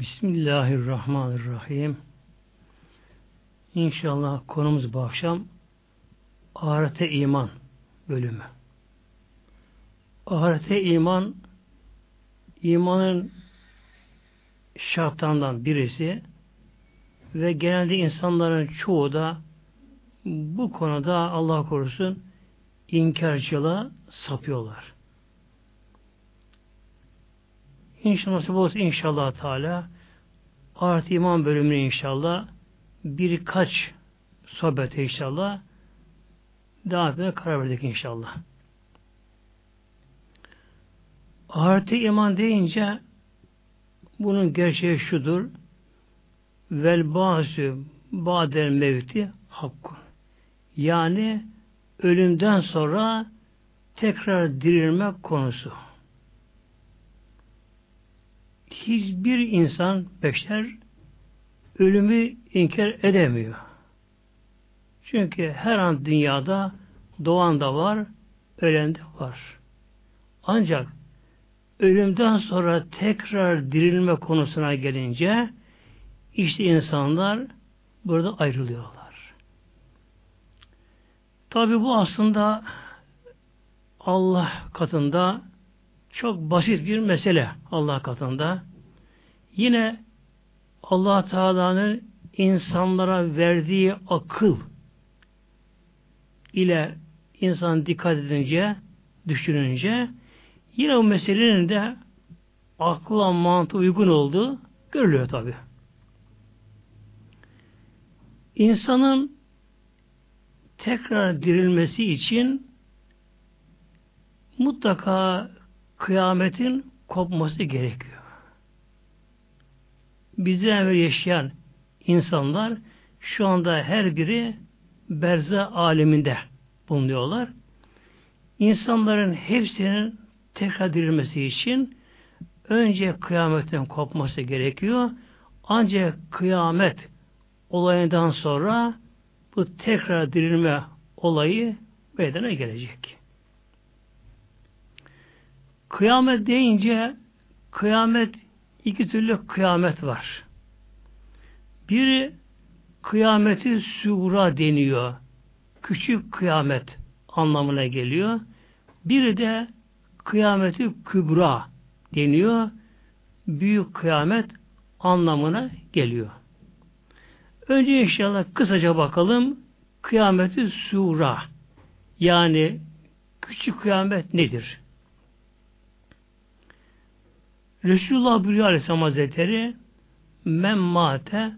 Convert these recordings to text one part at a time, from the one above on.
Bismillahirrahmanirrahim. İnşallah konumuz bu akşam ahirete iman bölümü. Ahirete iman imanın şartlarından birisi ve genelde insanların çoğu da bu konuda Allah korusun inkarcılığa sapıyorlar. İnşallah nasip olsa inşallah Teala Ahiret iman bölümünü inşallah birkaç sohbete inşallah devam etmeye karar verdik inşallah. Ahirete iman deyince bunun gerçeği şudur. Vel bazı badel mevti hakkun. Yani ölümden sonra tekrar dirilmek konusu hiçbir insan beşer ölümü inkar edemiyor. Çünkü her an dünyada doğan da var, ölen de var. Ancak ölümden sonra tekrar dirilme konusuna gelince işte insanlar burada ayrılıyorlar. Tabi bu aslında Allah katında çok basit bir mesele Allah katında. Yine Allah Teala'nın insanlara verdiği akıl ile insan dikkat edince, düşününce yine o meselenin de akla mantığı uygun olduğu görülüyor tabi. İnsanın tekrar dirilmesi için mutlaka kıyametin kopması gerekiyor. Bizden evvel yaşayan insanlar şu anda her biri berze aleminde bulunuyorlar. İnsanların hepsinin tekrar dirilmesi için önce kıyametin kopması gerekiyor. Ancak kıyamet olayından sonra bu tekrar dirilme olayı meydana gelecek. Kıyamet deyince kıyamet iki türlü kıyamet var. Biri kıyameti sura deniyor. Küçük kıyamet anlamına geliyor. Biri de kıyameti kübra deniyor. Büyük kıyamet anlamına geliyor. Önce inşallah kısaca bakalım kıyameti sura yani küçük kıyamet nedir? Resulullah buyuruyor Aleyhisselam Hazretleri men mate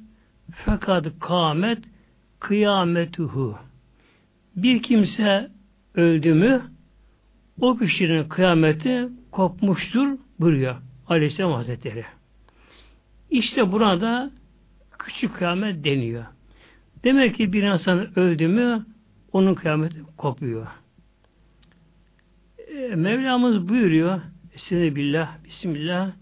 fakat kâmet kıyametuhu bir kimse öldü mü o kişinin kıyameti kopmuştur buyuruyor Aleyhisselam Hazretleri. İşte burada küçük kıyamet deniyor. Demek ki bir insan öldü mü onun kıyameti kopuyor. E, Mevlamız buyuruyor Estaizu billah, bismillah.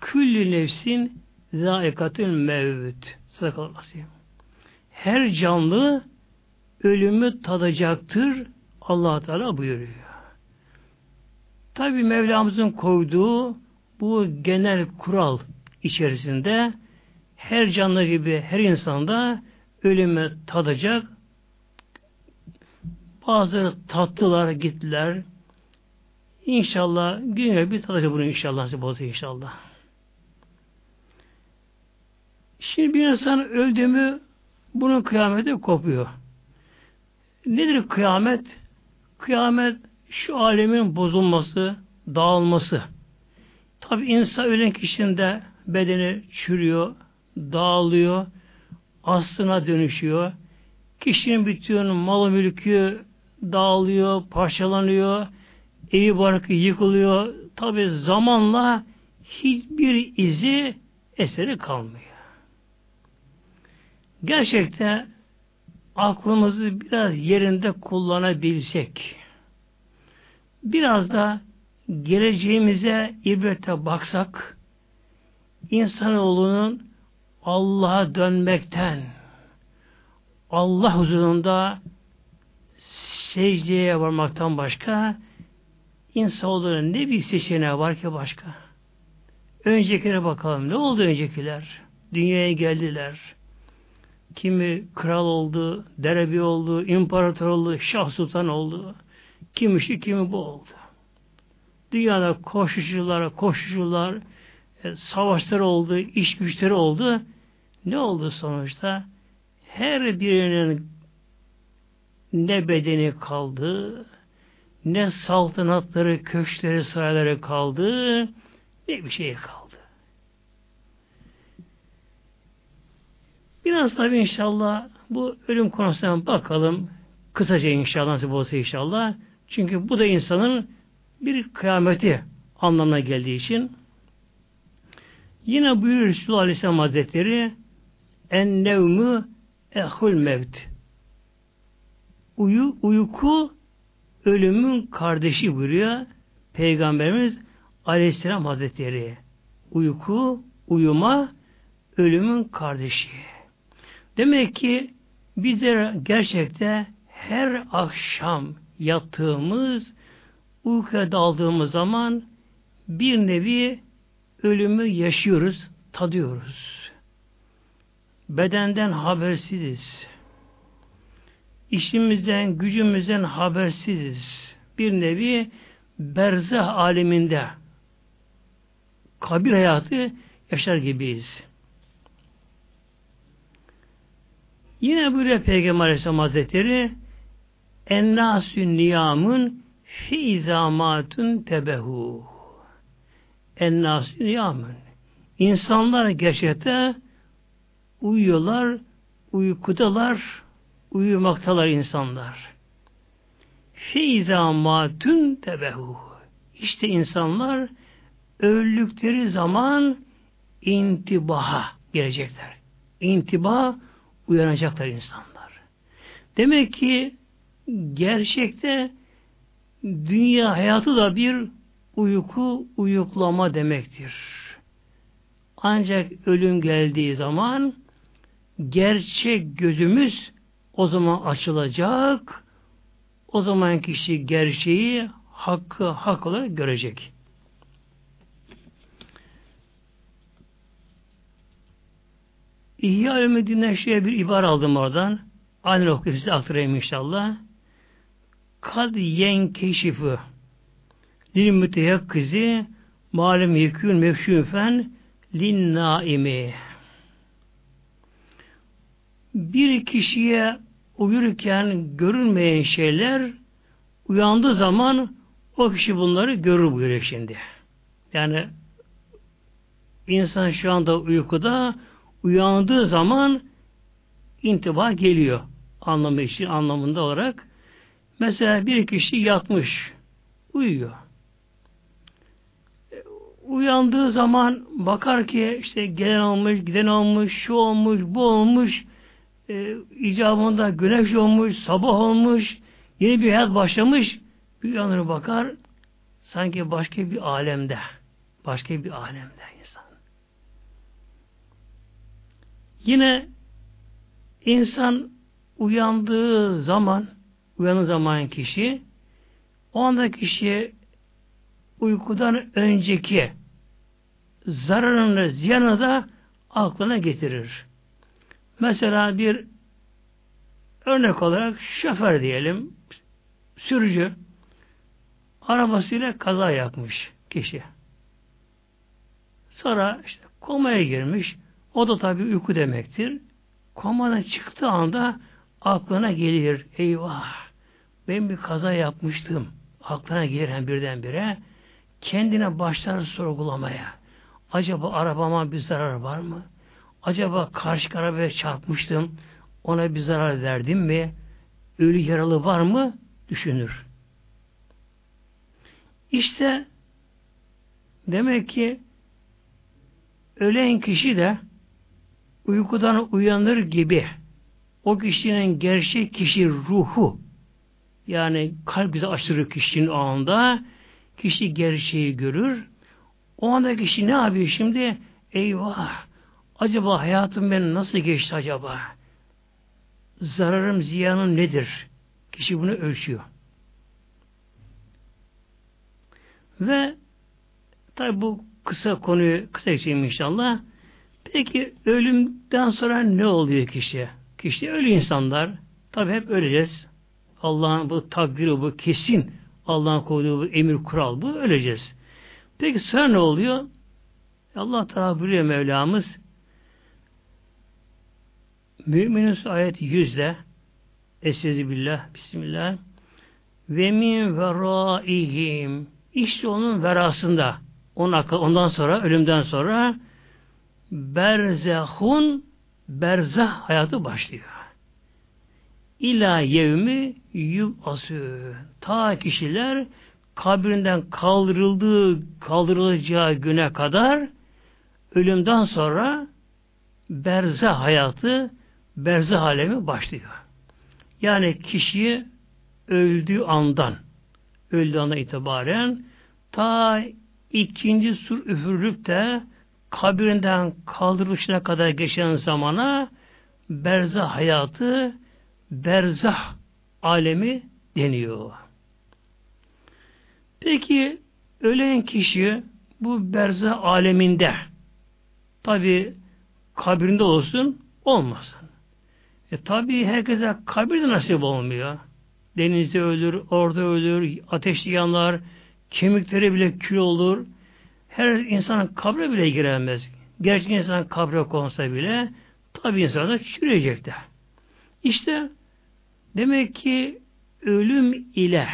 Küllü nefsin zaikatül mevt. Sadakallahu Her canlı ölümü tadacaktır. allah Teala buyuruyor. Tabi Mevlamızın koyduğu bu genel kural içerisinde her canlı gibi her insanda ölümü tadacak. Bazı tatlılar gittiler, İnşallah güne bir tadacak bunu inşallah nasip olsa inşallah. Şimdi bir insan öldü mü bunun kıyameti kopuyor. Nedir kıyamet? Kıyamet şu alemin bozulması, dağılması. Tabi insan ölen kişinin de bedeni çürüyor, dağılıyor, aslına dönüşüyor. Kişinin bütün malı mülkü dağılıyor, parçalanıyor, evi barkı yıkılıyor. Tabi zamanla hiçbir izi eseri kalmıyor. Gerçekten aklımızı biraz yerinde kullanabilsek, biraz da geleceğimize ibrete baksak, insanoğlunun Allah'a dönmekten, Allah huzurunda secdeye varmaktan başka İnsanoğlunun ne bir seçeneği var ki başka? Öncekilere bakalım. Ne oldu öncekiler? Dünyaya geldiler. Kimi kral oldu, derebi oldu, imparator oldu, şah sultan oldu. Kimi şu, kimi bu oldu. Dünyada koşucular, koşucular, e, savaşlar oldu, iş güçleri oldu. Ne oldu sonuçta? Her birinin ne bedeni kaldı, ne saltanatları, köşkleri, sarayları kaldı, ne bir şey kaldı. Biraz tabi inşallah bu ölüm konusuna bakalım. Kısaca inşallah nasip olsa inşallah. Çünkü bu da insanın bir kıyameti anlamına geldiği için yine buyuruyor Resulullah Aleyhisselam Hazretleri en nevmü ehul mevt Uyu, uyku ölümün kardeşi buyuruyor Peygamberimiz Aleyhisselam Hazretleri. Uyku, uyuma ölümün kardeşi. Demek ki bizler gerçekte her akşam yattığımız, uykuya daldığımız zaman bir nevi ölümü yaşıyoruz, tadıyoruz. Bedenden habersiziz. İşimizden, gücümüzden habersiziz. Bir nevi berzah aleminde kabir hayatı yaşar gibiyiz. Yine böyle Peygamber Aleyhisselam Hazretleri Ennâsün niyamın fi izamatun. Ennâsün niyamın. İnsanlar gerçekte uyuyorlar, uykudalar, uyumaktalar insanlar. Fi izamatun tebehu. İşte insanlar öldükleri zaman intibaha gelecekler. İntiba uyanacaklar insanlar. Demek ki gerçekte dünya hayatı da bir uyku, uyuklama demektir. Ancak ölüm geldiği zaman gerçek gözümüz o zaman açılacak. O zaman kişi gerçeği hakkı hak olarak görecek. İhya Ümüddin'den şöyle bir ibare aldım oradan. Aynı okuyup size aktarayım inşallah. Kad yenkeşifu lil müteyakkizi malum yekûn mefşûfen lin naimi bir kişiye uyurken görünmeyen şeyler uyandığı zaman o kişi bunları görür buyuruyor şimdi. Yani insan şu anda uykuda uyandığı zaman intiba geliyor anlamı için anlamında olarak. Mesela bir kişi yatmış, uyuyor. Uyandığı zaman bakar ki işte gelen olmuş, giden olmuş, şu olmuş, bu olmuş, e, icabında güneş olmuş, sabah olmuş, yeni bir hayat başlamış, bir uyanır bakar, sanki başka bir alemde, başka bir alemde insan. Yine insan uyandığı zaman, uyanı zaman kişi, o anda kişi uykudan önceki zararını, ziyanı da aklına getirir. Mesela bir örnek olarak şoför diyelim, sürücü arabasıyla kaza yapmış kişi. Sonra işte komaya girmiş. O da tabii uyku demektir. Komadan çıktığı anda aklına gelir. Eyvah! Ben bir kaza yapmıştım. Aklına gelir birdenbire. Kendine başlar sorgulamaya. Acaba arabama bir zarar var mı? Acaba karşı arabaya çarpmıştım, ona bir zarar verdim mi? Ölü yaralı var mı? Düşünür. İşte demek ki ölen kişi de uykudan uyanır gibi o kişinin gerçek kişi ruhu yani kalp bize açtırır kişinin o anda kişi gerçeği görür. O anda kişi ne yapıyor şimdi? Eyvah! Acaba hayatım benim nasıl geçti acaba? Zararım, ziyanım nedir? Kişi bunu ölçüyor. Ve tabi bu kısa konuyu kısa geçeyim inşallah. Peki ölümden sonra ne oluyor kişiye? Kişi ölü insanlar. Tabi hep öleceğiz. Allah'ın bu takdiri bu kesin. Allah'ın koyduğu bu emir kural bu. Öleceğiz. Peki sonra ne oluyor? Allah Teala biliyor Mevlamız Müminin ayet yüzde. Estaizu billah, Bismillah. Ve min veraihim işte onun verasında. Ondan sonra, ölümden sonra berzehun berzah hayatı başlıyor. İla yevmi yub'asü ta kişiler kabrinden kaldırıldığı kaldırılacağı güne kadar ölümden sonra berzah hayatı berzah alemi başlıyor. Yani kişiyi öldüğü andan öldüğü andan itibaren ta ikinci sur üfürülüp de kabirinden kaldırılışına kadar geçen zamana berzah hayatı berzah alemi deniyor. Peki ölen kişi bu berzah aleminde tabi kabirinde olsun olmasın. E tabi herkese kabir de nasip olmuyor. Denizde ölür, orada ölür, ateşli yanlar, kemikleri bile kül olur. Her insanın kabre bile giremez. Gerçek insan kabre konsa bile tabi insan da çürüyecek de. İşte demek ki ölüm ile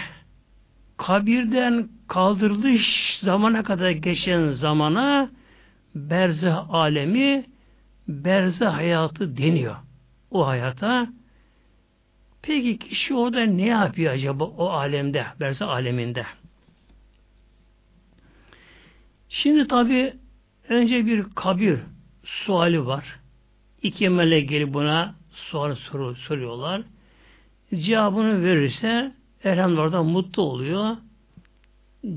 kabirden kaldırılış zamana kadar geçen zamana berzah alemi berzah hayatı deniyor. O hayata peki kişi orada ne yapıyor acaba o alemde, berzah aleminde? Şimdi tabi önce bir kabir suali var. İki melek gelip buna sual soru, soruyorlar. Cevabını verirse elhamdülillah orada mutlu oluyor.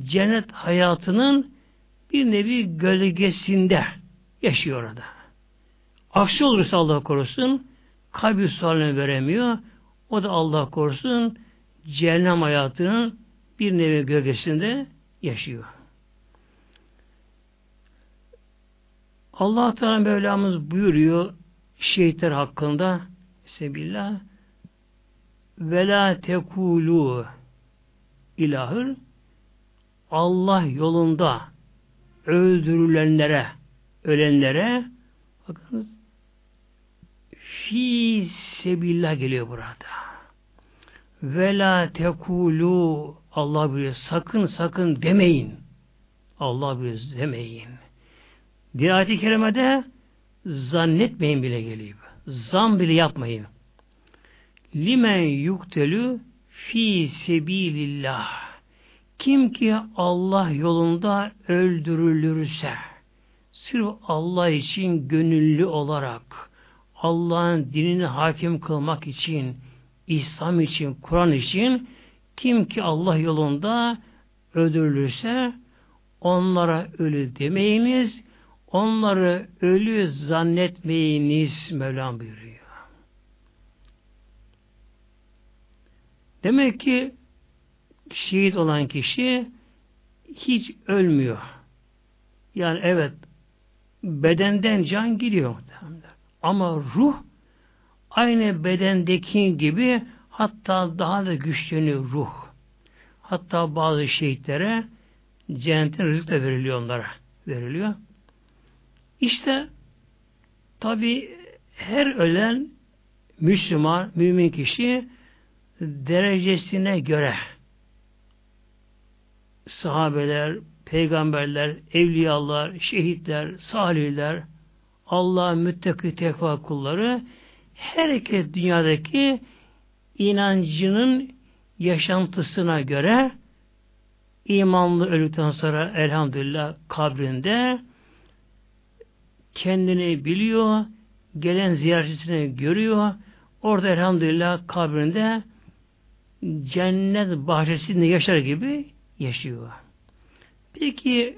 Cennet hayatının bir nevi gölgesinde yaşıyor orada. Aksi olursa Allah korusun kabir sualini veremiyor. O da Allah korusun cehennem hayatının bir nevi gölgesinde yaşıyor. Allah Teala Mevlamız buyuruyor şehitler hakkında Sebillah ve la tekulu ilahır Allah yolunda öldürülenlere ölenlere bakınız fi sebillah geliyor burada. Ve la tekulu Allah buyuruyor sakın sakın demeyin. Allah buyuruyor demeyin. Bir ayet-i kerimede zannetmeyin bile geliyor. Zan bile yapmayın. Limen yuktelü fi sebilillah. Kim ki Allah yolunda öldürülürse, sırf Allah için gönüllü olarak, Allah'ın dinini hakim kılmak için, İslam için, Kur'an için, kim ki Allah yolunda öldürülürse, onlara ölü demeyiniz, Onları ölü zannetmeyiniz Mevlam buyuruyor. Demek ki şehit olan kişi hiç ölmüyor. Yani evet bedenden can gidiyor. Ama ruh aynı bedendeki gibi hatta daha da güçleniyor ruh. Hatta bazı şehitlere cennetin rızık da veriliyor onlara. Veriliyor. İşte tabi her ölen Müslüman, mümin kişi derecesine göre sahabeler, peygamberler, evliyalar, şehitler, salihler, Allah müttaki tekva kulları herkes dünyadaki inancının yaşantısına göre imanlı öldükten sonra elhamdülillah kabrinde kendini biliyor, gelen ziyaretçisini görüyor. Orada elhamdülillah kabrinde cennet bahçesinde yaşar gibi yaşıyor. Peki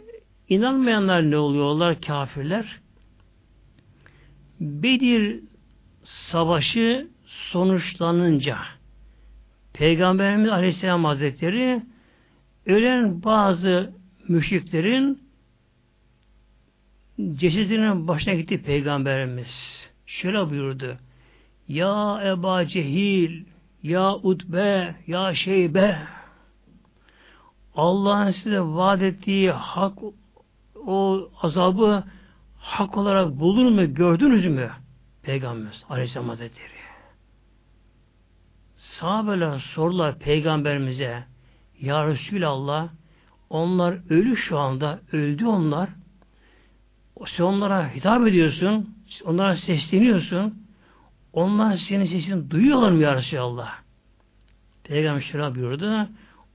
inanmayanlar ne oluyorlar? Kafirler. Bedir savaşı sonuçlanınca Peygamberimiz Aleyhisselam Hazretleri ölen bazı müşriklerin cesedinin başına gitti Peygamberimiz. Şöyle buyurdu. Ya Eba Cehil, ya Utbe, ya Şeybe, Allah'ın size vaat ettiği hak, o azabı hak olarak bulur mu, gördünüz mü? Peygamberimiz Aleyhisselam Hazretleri. Sahabeler sorular Peygamberimize, Ya Resulallah, onlar ölü şu anda, öldü onlar. Sen onlara hitap ediyorsun, onlara sesleniyorsun. Onlar senin sesini duyuyorlar mı ya Resulallah? Peygamber şöyle buyurdu.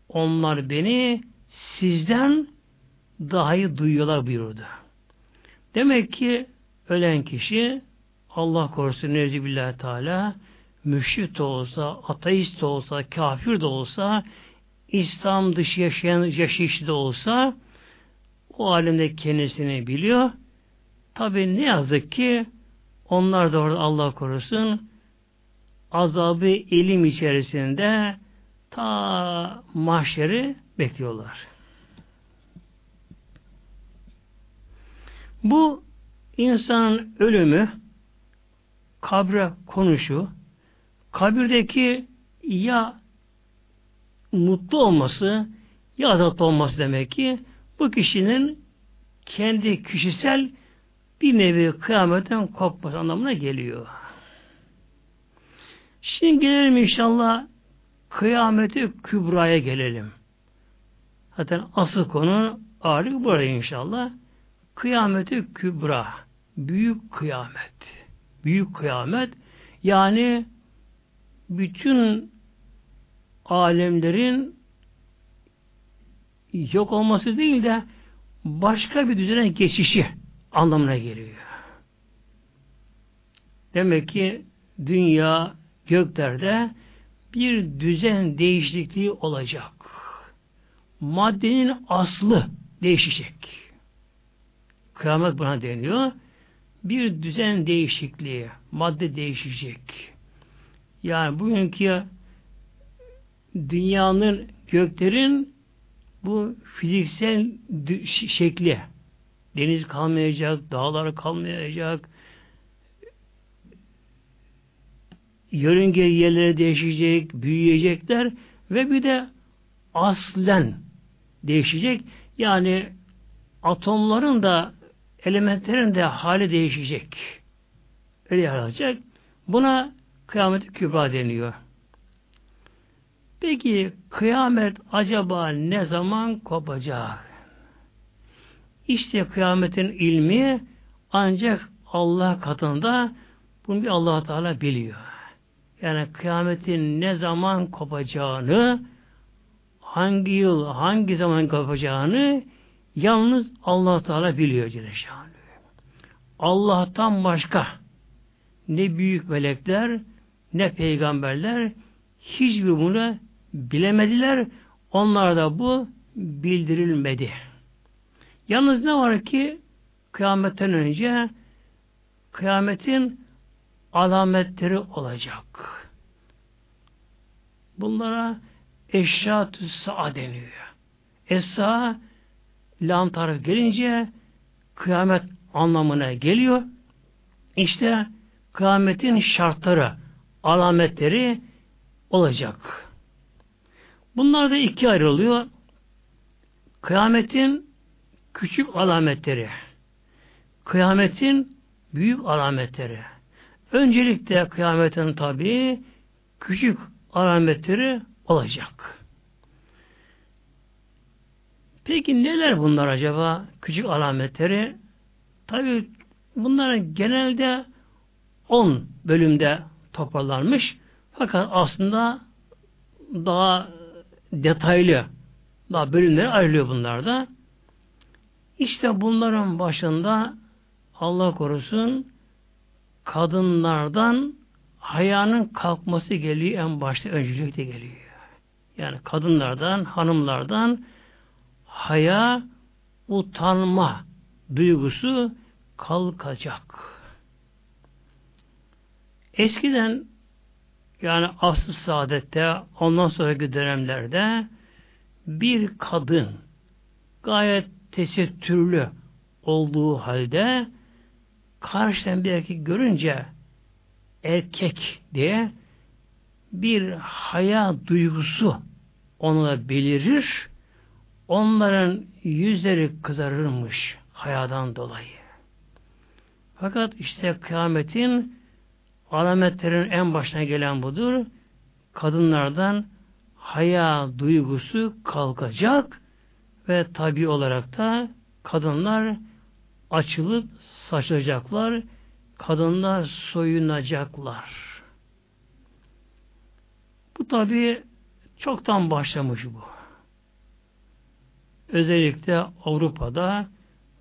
Onlar beni sizden daha iyi duyuyorlar buyurdu. Demek ki ölen kişi Allah korusun Nevzibillah Teala müşrik de olsa, ateist de olsa, kafir de olsa, İslam dışı yaşayan yaşayışı da olsa o alemde kendisini biliyor. Tabi ne yazık ki onlar da orada Allah korusun azabı ilim içerisinde ta mahşeri bekliyorlar. Bu insanın ölümü kabre konuşu kabirdeki ya mutlu olması ya azaplı olması demek ki bu kişinin kendi kişisel bir nevi kıyametten kopması anlamına geliyor. Şimdi gelelim inşallah kıyameti kübraya gelelim. Zaten asıl konu ağırlık burada inşallah. Kıyameti kübra. Büyük kıyamet. Büyük kıyamet. Yani bütün alemlerin yok olması değil de başka bir düzene geçişi anlamına geliyor. Demek ki dünya göklerde bir düzen değişikliği olacak. Maddenin aslı değişecek. Kıyamet buna deniyor. Bir düzen değişikliği, madde değişecek. Yani bugünkü dünyanın, göklerin bu fiziksel şekli deniz kalmayacak, dağlar kalmayacak, yörünge yerleri değişecek, büyüyecekler ve bir de aslen değişecek. Yani atomların da elementlerin de hali değişecek. Öyle yaratacak. Buna kıyamet kübra deniyor. Peki kıyamet acaba ne zaman kopacak? İşte kıyametin ilmi ancak Allah katında bunu bir allah Teala biliyor. Yani kıyametin ne zaman kopacağını hangi yıl, hangi zaman kopacağını yalnız allah Teala biliyor Celle Allah'tan başka ne büyük melekler ne peygamberler hiçbir bunu bilemediler. Onlara da bu bildirilmedi. Yalnız ne var ki kıyametten önce kıyametin alametleri olacak. Bunlara eşyatü sa'a deniyor. Esa lam tarif gelince kıyamet anlamına geliyor. İşte kıyametin şartları, alametleri olacak. Bunlar da iki ayrılıyor. Kıyametin küçük alametleri, kıyametin büyük alametleri. Öncelikle kıyametin tabi küçük alametleri olacak. Peki neler bunlar acaba? Küçük alametleri. Tabi bunların genelde 10 bölümde toparlanmış. Fakat aslında daha detaylı daha bölümlere ayrılıyor bunlarda. İşte bunların başında Allah korusun kadınlardan hayanın kalkması geliyor en başta öncelikle geliyor. Yani kadınlardan, hanımlardan haya, utanma duygusu kalkacak. Eskiden yani asıl saadette ondan sonraki dönemlerde bir kadın gayet tesettürlü olduğu halde karşıdan bir erkek görünce erkek diye bir haya duygusu onunla belirir. Onların yüzleri kızarırmış hayadan dolayı. Fakat işte kıyametin alametlerin en başına gelen budur. Kadınlardan haya duygusu kalkacak ve tabi olarak da kadınlar açılıp saçacaklar, kadınlar soyunacaklar. Bu tabi çoktan başlamış bu. Özellikle Avrupa'da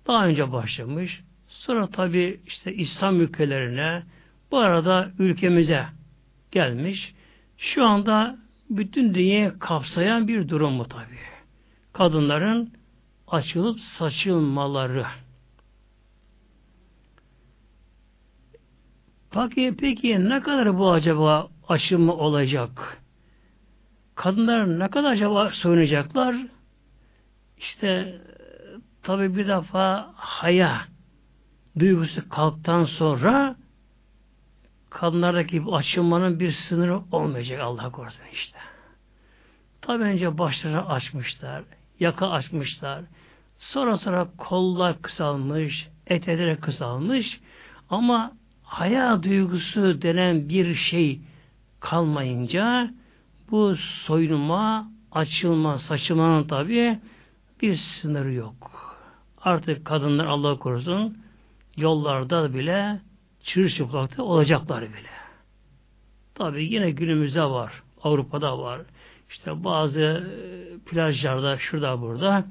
daha önce başlamış. Sonra tabi işte İslam ülkelerine bu arada ülkemize gelmiş. Şu anda bütün dünyayı kapsayan bir durum bu tabi. Kadınların açılıp saçılmaları. Peki, peki ne kadar bu acaba açılma olacak? Kadınlar ne kadar acaba soyunacaklar? İşte tabi bir defa haya duygusu kalktan sonra kadınlardaki açılmanın bir sınırı olmayacak Allah korusun işte. Tabi önce başlarını açmışlar, yaka açmışlar. Sonra sonra kollar kısalmış, eteleri kısalmış ama haya duygusu denen bir şey kalmayınca bu soyunma, açılma, saçılmanın tabi bir sınırı yok. Artık kadınlar Allah korusun yollarda bile çırılçıplakta olacaklar bile. Tabi yine günümüzde var. Avrupa'da var. İşte bazı e, plajlarda şurada burada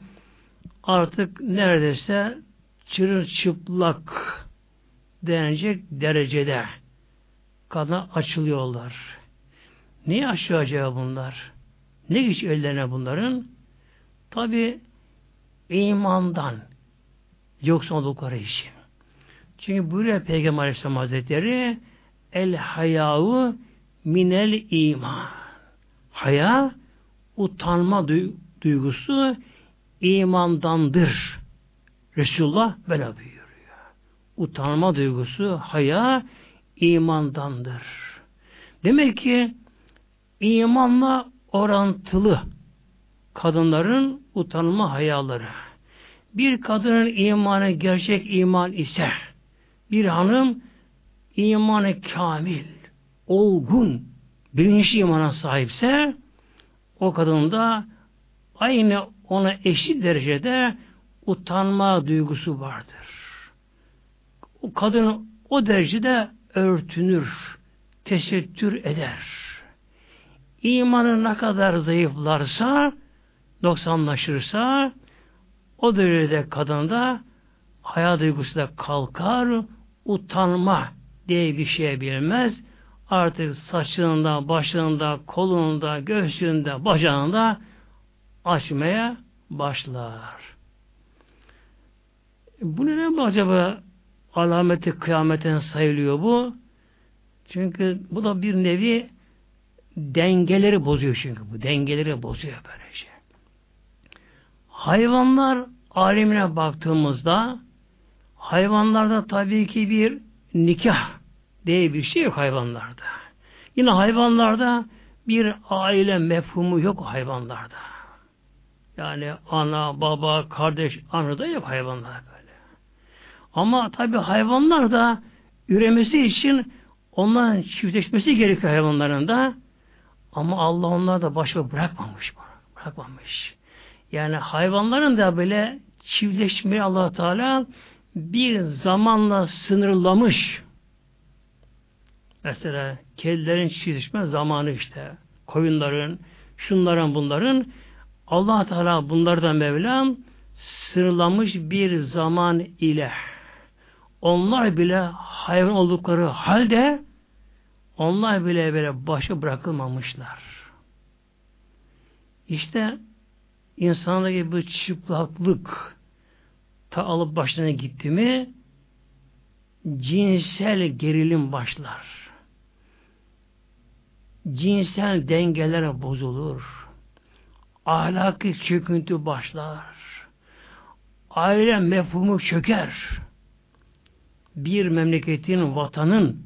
artık neredeyse çırılçıplak denecek derecede kadına açılıyorlar. Niye açıyor acaba bunlar? Ne güç ellerine bunların? Tabi imandan yoksa oldukları için. Çünkü buyuruyor Peygamber Aleyhisselam Hazretleri el hayau minel iman. Haya utanma duygusu imandandır. Resulullah böyle buyuruyor. Utanma duygusu, haya imandandır. Demek ki imanla orantılı kadınların utanma hayaları. Bir kadının imanı gerçek iman ise bir hanım imanı kamil, olgun, bilinçli imana sahipse o kadın da aynı ona eşit derecede utanma duygusu vardır. O kadın o derecede örtünür, tesettür eder. İmanı ne kadar zayıflarsa, noksanlaşırsa, o derecede kadında hayat duygusu da kalkar, utanma diye bir şey bilmez. Artık saçında, başında, kolunda, göğsünde, bacağında açmaya başlar. Bu neden acaba alameti kıyametten sayılıyor bu? Çünkü bu da bir nevi dengeleri bozuyor çünkü bu. Dengeleri bozuyor böyle şey. Hayvanlar alemine baktığımızda hayvanlarda tabii ki bir nikah diye bir şey yok hayvanlarda. Yine hayvanlarda bir aile mefhumu yok hayvanlarda. Yani ana, baba, kardeş, anı da yok hayvanlarda böyle. Ama tabii hayvanlar da üremesi için onların çiftleşmesi gerekiyor hayvanların da. Ama Allah onları da başa bırakmamış. Bırakmamış. Yani hayvanların da böyle çiftleşmeyi allah Teala bir zamanla sınırlamış. Mesela kedilerin çiftleşme zamanı işte. Koyunların, şunların bunların allah Teala bunlardan Mevlam sınırlamış bir zaman ile onlar bile hayvan oldukları halde onlar bile böyle başı bırakılmamışlar. İşte insandaki bu çıplaklık ta alıp başına gitti mi cinsel gerilim başlar. Cinsel dengeler bozulur. Ahlaki çöküntü başlar. aile mefhumu çöker. Bir memleketin, vatanın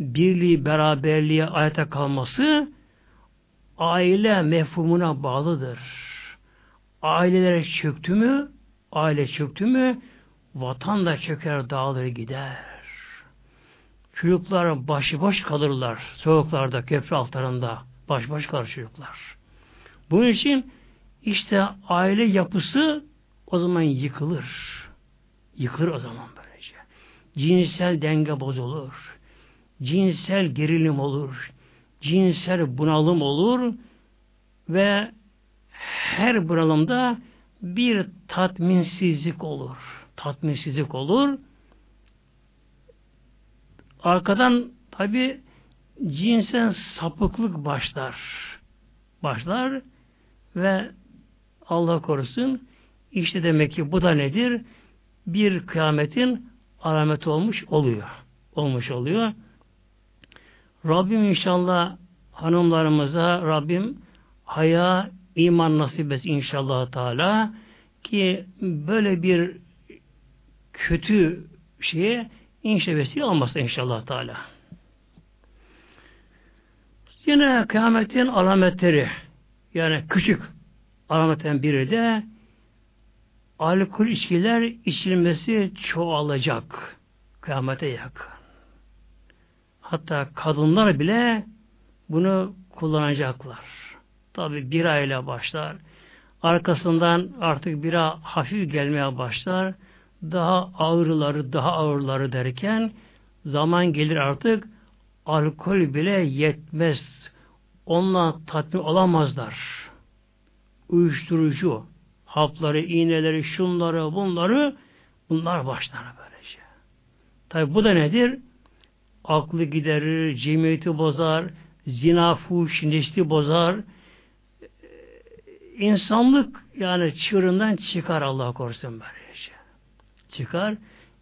birliği, beraberliğe ayete kalması aile mefhumuna bağlıdır. Aileler çöktü mü, aile çöktü mü, vatan da çöker, dağılır gider. Çocuklar başıboş kalırlar. Soğuklarda, köprü altlarında başıboş kalır çocuklar. Bunun için işte aile yapısı o zaman yıkılır. Yıkılır o zaman böylece. Cinsel denge bozulur. Cinsel gerilim olur. Cinsel bunalım olur ve her bunalımda bir tatminsizlik olur. Tatminsizlik olur. Arkadan tabi cinsel sapıklık başlar. Başlar ve Allah korusun işte demek ki bu da nedir? Bir kıyametin alameti olmuş oluyor. Olmuş oluyor. Rabbim inşallah hanımlarımıza Rabbim haya iman nasip etsin inşallah Teala ki böyle bir kötü şeye inşa vesile olmasın inşallah Teala. Yine kıyametin alametleri yani küçük alametten biri de alkol içkiler içilmesi çoğalacak. Kıyamete yakın. Hatta kadınlar bile bunu kullanacaklar. Tabi bir ayla başlar. Arkasından artık bira hafif gelmeye başlar. Daha ağırları, daha ağırları derken zaman gelir artık alkol bile yetmez. Onunla tatmin olamazlar. Uyuşturucu, hapları, iğneleri, şunları, bunları bunlar başlar böylece. Tabi bu da nedir? Aklı giderir, cemiyeti bozar, zina, fuş, nesli bozar. İnsanlık yani çığırından çıkar Allah korusun böylece. Çıkar.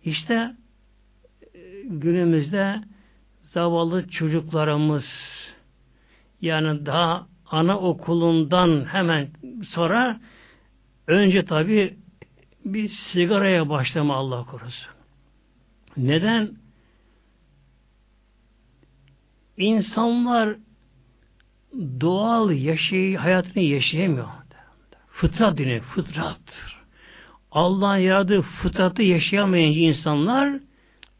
İşte günümüzde zavallı çocuklarımız yani daha ana okulundan hemen sonra önce tabi bir sigaraya başlama Allah korusun. Neden? İnsanlar doğal yaşay hayatını yaşayamıyor. Fıtrat dini, fıtrattır. Allah'ın yaradığı fıtratı yaşayamayınca insanlar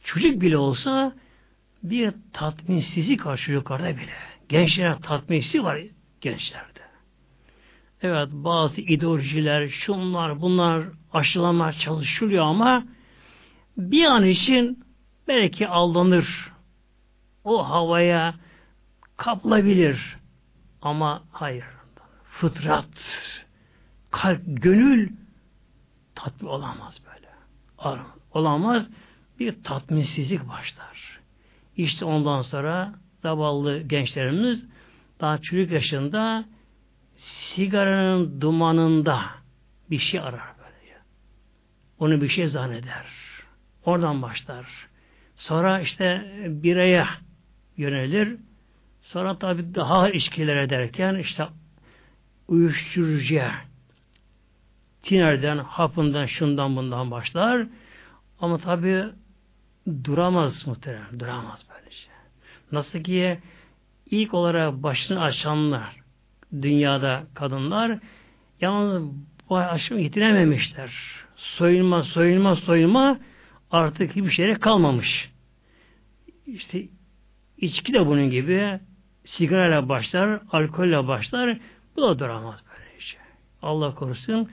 çocuk bile olsa bir tatminsizlik var çocuklarda bile. Gençlere tatminsizlik var gençlerde. Evet bazı ideolojiler, şunlar, bunlar aşılamaya çalışılıyor ama bir an için belki aldanır. O havaya kapılabilir. Ama hayır. Fıtrat, kalp, gönül tatmin olamaz böyle. Olamaz. Bir tatminsizlik başlar. İşte ondan sonra zavallı gençlerimiz daha çocuk yaşında sigaranın dumanında bir şey arar böyle. Onu bir şey zanneder. Oradan başlar. Sonra işte bireye yönelir. Sonra tabi daha içkiler ederken işte uyuşturucuya tinerden, hapından, şundan bundan başlar. Ama tabi duramaz muhterem. Duramaz böylece. Nasıl ki ilk olarak başını açanlar dünyada kadınlar yalnız aşımı yitirememişler. Soyunma, soyunma, soyunma artık hiçbir şeye kalmamış. İşte içki de bunun gibi sigarayla başlar, alkolle başlar. Bu da duramaz böyle şey. Allah korusun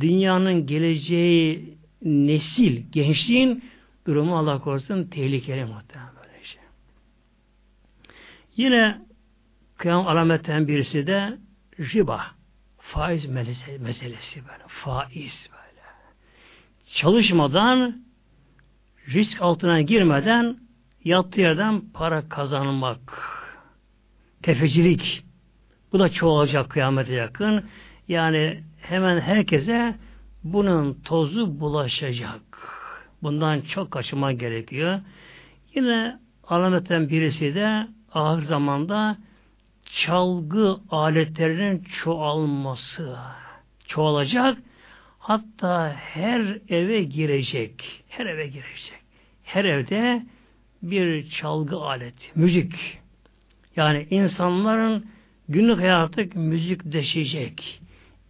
dünyanın geleceği nesil, gençliğin durumu Allah korusun tehlikeli muhtemelen böyle şey. Yine kıyam alametten birisi de riba. Faiz meselesi böyle. Faiz böyle. Çalışmadan risk altına girmeden yattığı yerden para kazanmak. Tefecilik. Bu da çoğalacak kıyamete yakın. Yani hemen herkese bunun tozu bulaşacak. Bundan çok kaçınma gerekiyor. Yine alametten birisi de ahir zamanda çalgı aletlerinin çoğalması. Çoğalacak. hatta her eve girecek. Her eve girecek. Her evde bir çalgı aleti, müzik. Yani insanların günlük hayatı müzik deşecek.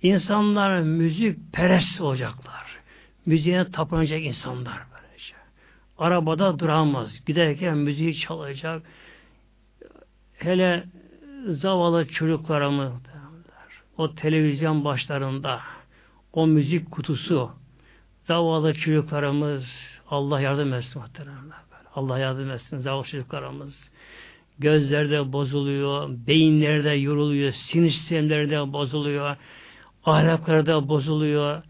İnsanlar müzik perest olacaklar. Müziğe tapınacak insanlar böylece. Arabada duramaz. Giderken müziği çalacak. Hele zavallı çocuklarımız o televizyon başlarında o müzik kutusu zavallı çocuklarımız Allah yardım etsin muhteremler. Allah yardım etsin zavallı çocuklarımız. Gözlerde bozuluyor, beyinlerde yoruluyor, sinir sistemleri bozuluyor, ahlakları da bozuluyor.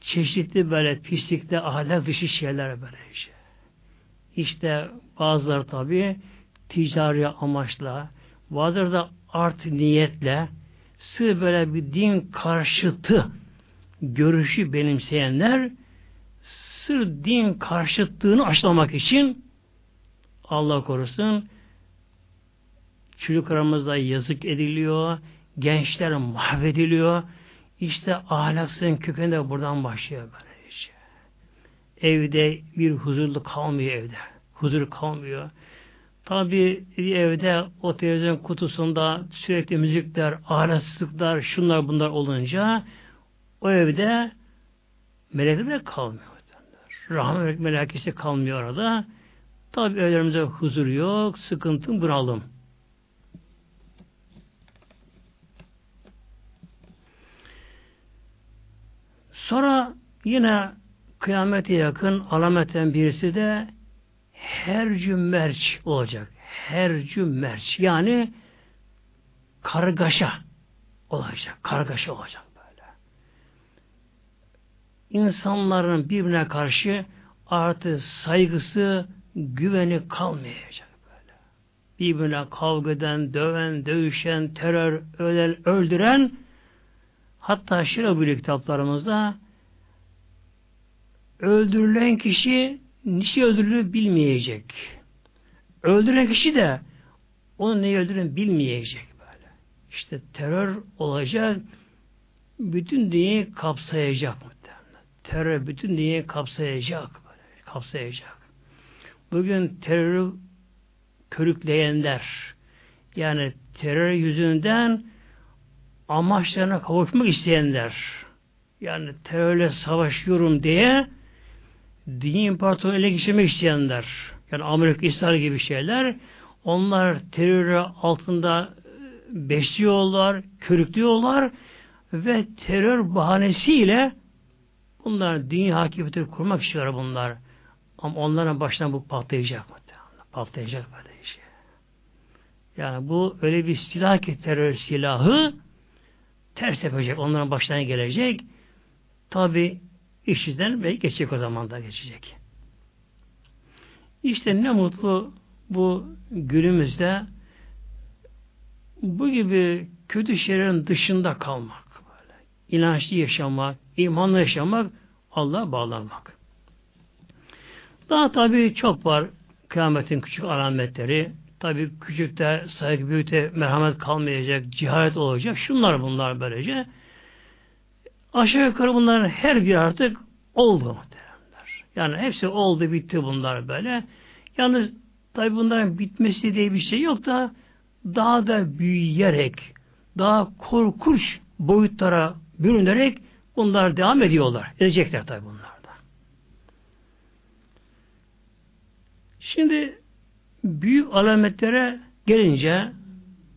Çeşitli böyle pislikte ahlak dışı şeyler böyle işte. İşte bazıları tabi ticari amaçla, bazıları da art niyetle sır böyle bir din karşıtı görüşü benimseyenler sır din karşıtlığını aşılamak için Allah korusun çocuk aramızda yazık ediliyor, gençler mahvediliyor. İşte ahlaksızın kökeni de buradan başlıyor böyle işte. Evde bir huzurlu kalmıyor evde. Huzur kalmıyor. Tabi evde o televizyon kutusunda sürekli müzikler, ahlaksızlıklar, şunlar bunlar olunca o evde melekler kalmıyor. Rahmet melekesi kalmıyor orada. Tabi evlerimizde huzur yok, sıkıntı, bunalım. Sonra yine kıyamete yakın alametten birisi de her cümmerç olacak. Her cümmerç. Yani kargaşa olacak. Kargaşa olacak böyle. İnsanların birbirine karşı artı saygısı, güveni kalmayacak böyle. Birbirine kavga eden, döven, dövüşen, terör, ölen, öldüren hatta şöyle kitaplarımızda öldürülen kişi niçin öldürüldüğünü bilmeyecek. Öldüren kişi de onun neyi öldürdüğünü bilmeyecek böyle. İşte terör olacak, bütün dünyayı kapsayacak muhtemelen. Terör bütün dünyayı kapsayacak böyle, kapsayacak. Bugün terörü körükleyenler, yani terör yüzünden amaçlarına kavuşmak isteyenler, yani terörle savaşıyorum diye dini imparatorluğu ele geçirmek isteyenler, yani Amerika, İsrail gibi şeyler, onlar terörü altında e, besliyorlar, körüklüyorlar ve terör bahanesiyle bunlar dünya hakimiyetini kurmak istiyorlar bunlar. Ama onların başına bu patlayacak mı? Patlayacak böyle şey. Yani bu öyle bir silah ki terör silahı ters yapacak. Onların başına gelecek. Tabi işçiden ve geçecek o zaman da geçecek. İşte ne mutlu bu günümüzde bu gibi kötü şeylerin dışında kalmak. Böyle. İnançlı yaşamak, imanlı yaşamak, Allah'a bağlanmak. Daha tabi çok var kıyametin küçük alametleri. Tabi küçükte saygı büyükte merhamet kalmayacak, ciharet olacak. Şunlar bunlar böylece. Aşağı yukarı bunların her bir artık oldu muhteremler. Yani hepsi oldu bitti bunlar böyle. Yalnız tabi bunların bitmesi diye bir şey yok da daha da büyüyerek daha korkunç boyutlara bürünerek bunlar devam ediyorlar. Edecekler tabi bunlar da. Şimdi büyük alametlere gelince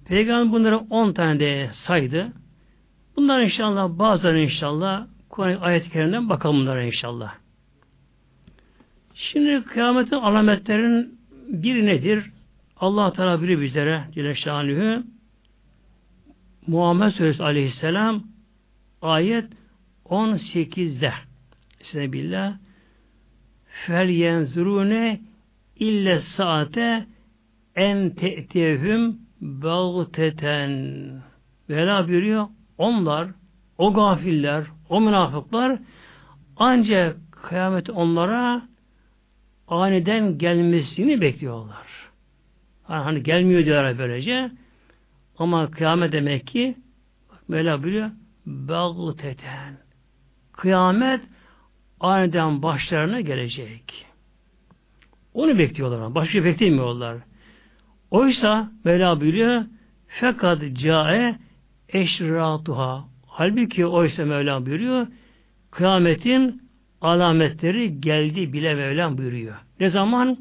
Peygamber bunları 10 tane de saydı. Bunlar inşallah bazıları inşallah Kur'an ayet-i kerimden bakalım bunlara inşallah. Şimdi kıyametin alametlerin biri nedir? Allah Teala biri bizlere Celle Şanühü Muhammed Suresi Aleyhisselam ayet 18'de size billah fel yenzurune ille saate en te'tihüm bağteten Vela buyuruyor onlar, o gafiller, o münafıklar ancak kıyamet onlara aniden gelmesini bekliyorlar. Hani, gelmiyor diyorlar böylece. Ama kıyamet demek ki Mevla biliyor bağıteten kıyamet aniden başlarına gelecek. Onu bekliyorlar. Başka beklemiyorlar. Oysa Mevla buyuruyor fakat cae eşratuha halbuki oysa Mevla buyuruyor kıyametin alametleri geldi bile Mevlam buyuruyor. Ne zaman?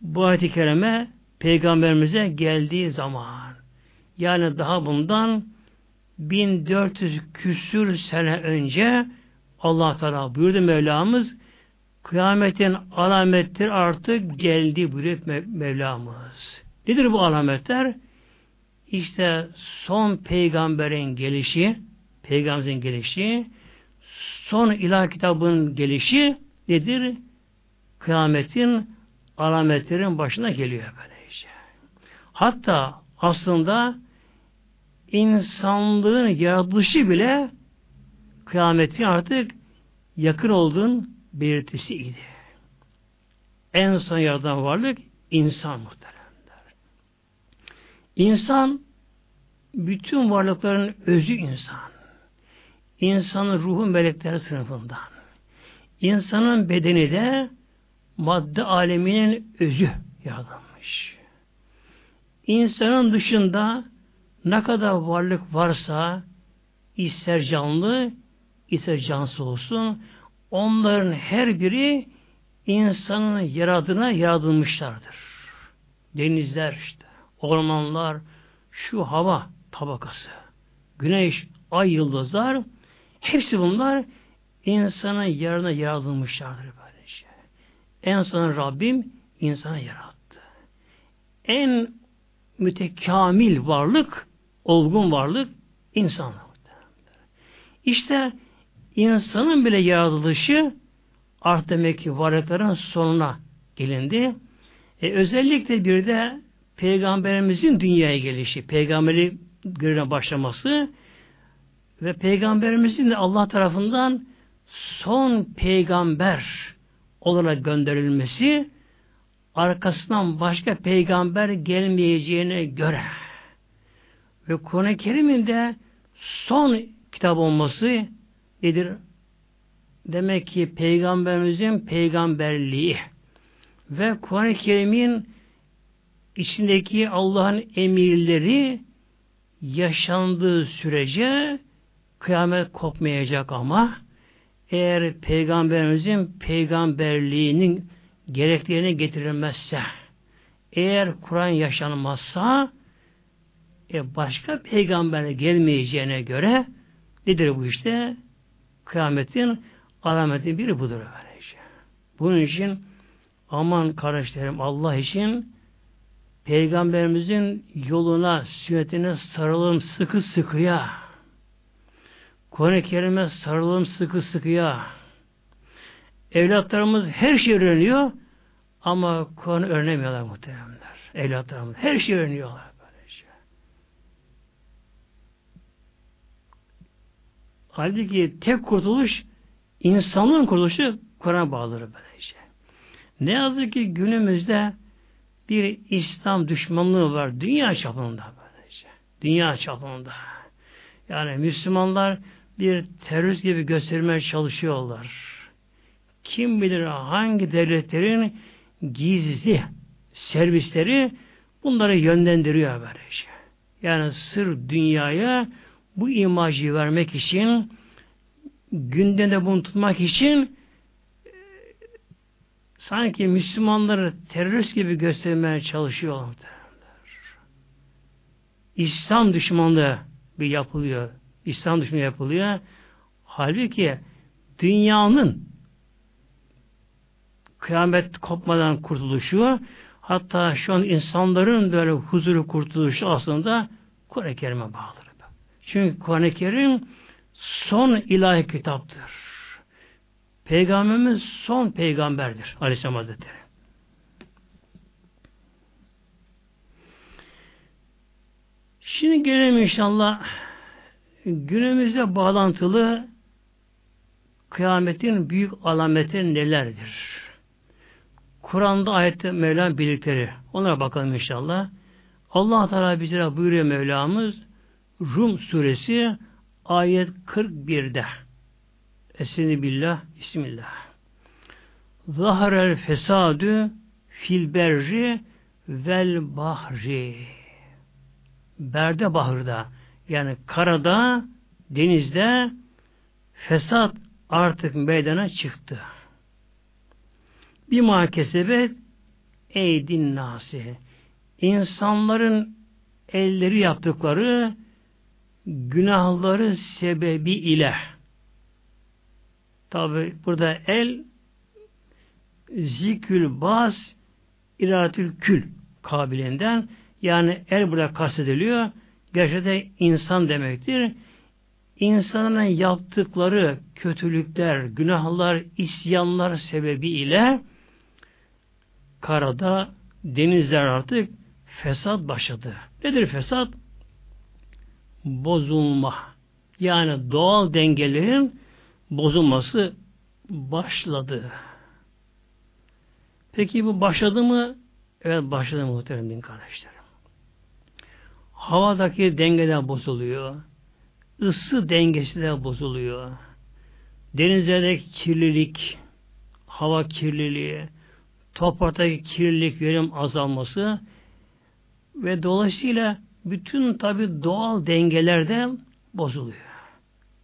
Bu ayet-i kerime peygamberimize geldiği zaman. Yani daha bundan 1400 küsür sene önce Allah Teala buyurdu Mevlamız kıyametin alametleri artık geldi buyuruyor Mevlamız. Nedir bu alametler? İşte son peygamberin gelişi, peygamberin gelişi, son ilah kitabının gelişi nedir? Kıyametin alametlerin başına geliyor böylece. Hatta aslında insanlığın yaratılışı bile kıyametin artık yakın olduğun belirtisiydi. En son yaratılan varlık insan muhteremler. İnsan bütün varlıkların özü insan. İnsanın ruhu melekler sınıfından. İnsanın bedeni de madde aleminin özü yaratılmış. İnsanın dışında ne kadar varlık varsa ister canlı ister cansız olsun onların her biri insanın yaradına yaratılmışlardır. Denizler işte, ormanlar, şu hava tabakası, güneş, ay, yıldızlar hepsi bunlar insanın yarına yaratılmışlardır böylece. En son Rabbim insanı yarattı. En mütekamil varlık, olgun varlık insan. İşte insanın bile yaratılışı artık demek ki varlıkların sonuna gelindi. E, özellikle bir de Peygamberimizin dünyaya gelişi, peygamberi görevine başlaması ve Peygamberimizin de Allah tarafından son peygamber olarak gönderilmesi arkasından başka peygamber gelmeyeceğine göre ve Kur'an-ı Kerim'in de son kitap olması nedir? Demek ki peygamberimizin peygamberliği ve Kur'an-ı Kerim'in içindeki Allah'ın emirleri yaşandığı sürece kıyamet kopmayacak ama eğer peygamberimizin peygamberliğinin gereklerini getirilmezse eğer Kur'an yaşanmazsa e başka peygamber gelmeyeceğine göre nedir bu işte? Kıyametin alameti biri budur böylece. Bunun için aman kardeşlerim Allah için Peygamberimizin yoluna, sünnetine sarılalım sıkı sıkıya. Kur'an-ı Kerim'e sarılalım sıkı sıkıya. Evlatlarımız her şey öğreniyor ama Kur'an öğrenemiyorlar muhteremler. Evlatlarımız her şey öğreniyorlar. Böylece. Halbuki tek kurtuluş insanlığın kurtuluşu Kur'an'a bağlıdır böylece. Ne yazık ki günümüzde bir İslam düşmanlığı var dünya çapında böylece. Dünya çapında. Yani Müslümanlar bir terörist gibi göstermeye çalışıyorlar. Kim bilir hangi devletlerin gizli servisleri bunları yönlendiriyor böylece. Yani sır dünyaya bu imajı vermek için gündemde bunu tutmak için sanki Müslümanları terörist gibi göstermeye çalışıyorlar. İslam düşmanlığı bir yapılıyor. İslam düşmanlığı yapılıyor. Halbuki dünyanın kıyamet kopmadan kurtuluşu hatta şu an insanların böyle huzuru kurtuluşu aslında Kur'an-ı Kerim'e bağlıdır. Çünkü Kur'an-ı Kerim son ilahi kitaptır. Peygamberimiz son peygamberdir. Aleyhisselam Hazretleri. Şimdi gelelim inşallah günümüzde bağlantılı kıyametin büyük alametleri nelerdir? Kur'an'da ayette Mevlam bildikleri. Onlara bakalım inşallah. Allah Teala bize buyuruyor Mevlamız Rum suresi ayet 41'de Esini billah, Bismillah. Zaharel fesadü fil berri vel bahri. Berde bahırda yani karada, denizde fesat artık meydana çıktı. Bir makesebet eydin nasi. İnsanların elleri yaptıkları günahları sebebi ile tabi burada el zikül baz iratül kül kabilinden yani el burada kastediliyor. Gerçekten insan demektir. İnsanın yaptıkları kötülükler, günahlar, isyanlar sebebiyle karada, denizler artık fesat başladı. Nedir fesat? Bozulma. Yani doğal dengelerin bozulması başladı. Peki bu başladı mı? Evet başladı muhterem din kardeşlerim. Havadaki dengeler bozuluyor. Isı dengesi de bozuluyor. Denizlerdeki kirlilik, hava kirliliği, topraktaki kirlilik, verim azalması ve dolayısıyla bütün tabi doğal dengeler de bozuluyor.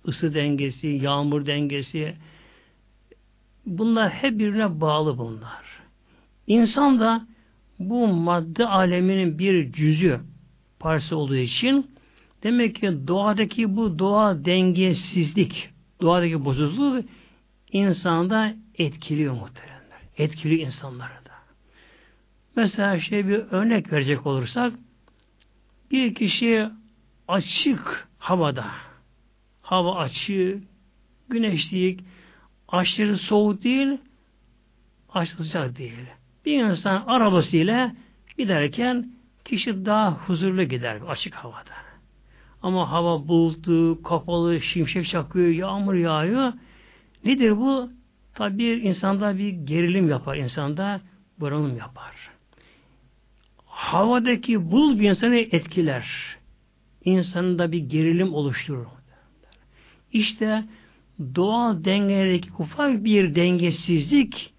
Isı dengesi, yağmur dengesi bunlar hep birbirine bağlı bunlar. İnsan da bu madde aleminin bir cüzü parçası olduğu için demek ki doğadaki bu doğa dengesizlik, doğadaki bozukluk insanda etkiliyor muhteremler. Etkiliyor insanları da. Mesela şey bir örnek verecek olursak bir kişi açık havada hava açık, güneşlik, aşırı soğuk değil, aşırı sıcak değil. Bir insan arabasıyla giderken kişi daha huzurlu gider açık havada. Ama hava bulutlu, kapalı, şimşek çakıyor, yağmur yağıyor. Nedir bu? Tabi insanda bir gerilim yapar, insanda bunalım yapar. Havadaki buz bir insanı etkiler. İnsanın bir gerilim oluşturur. İşte doğal dengelerdeki ufak bir dengesizlik,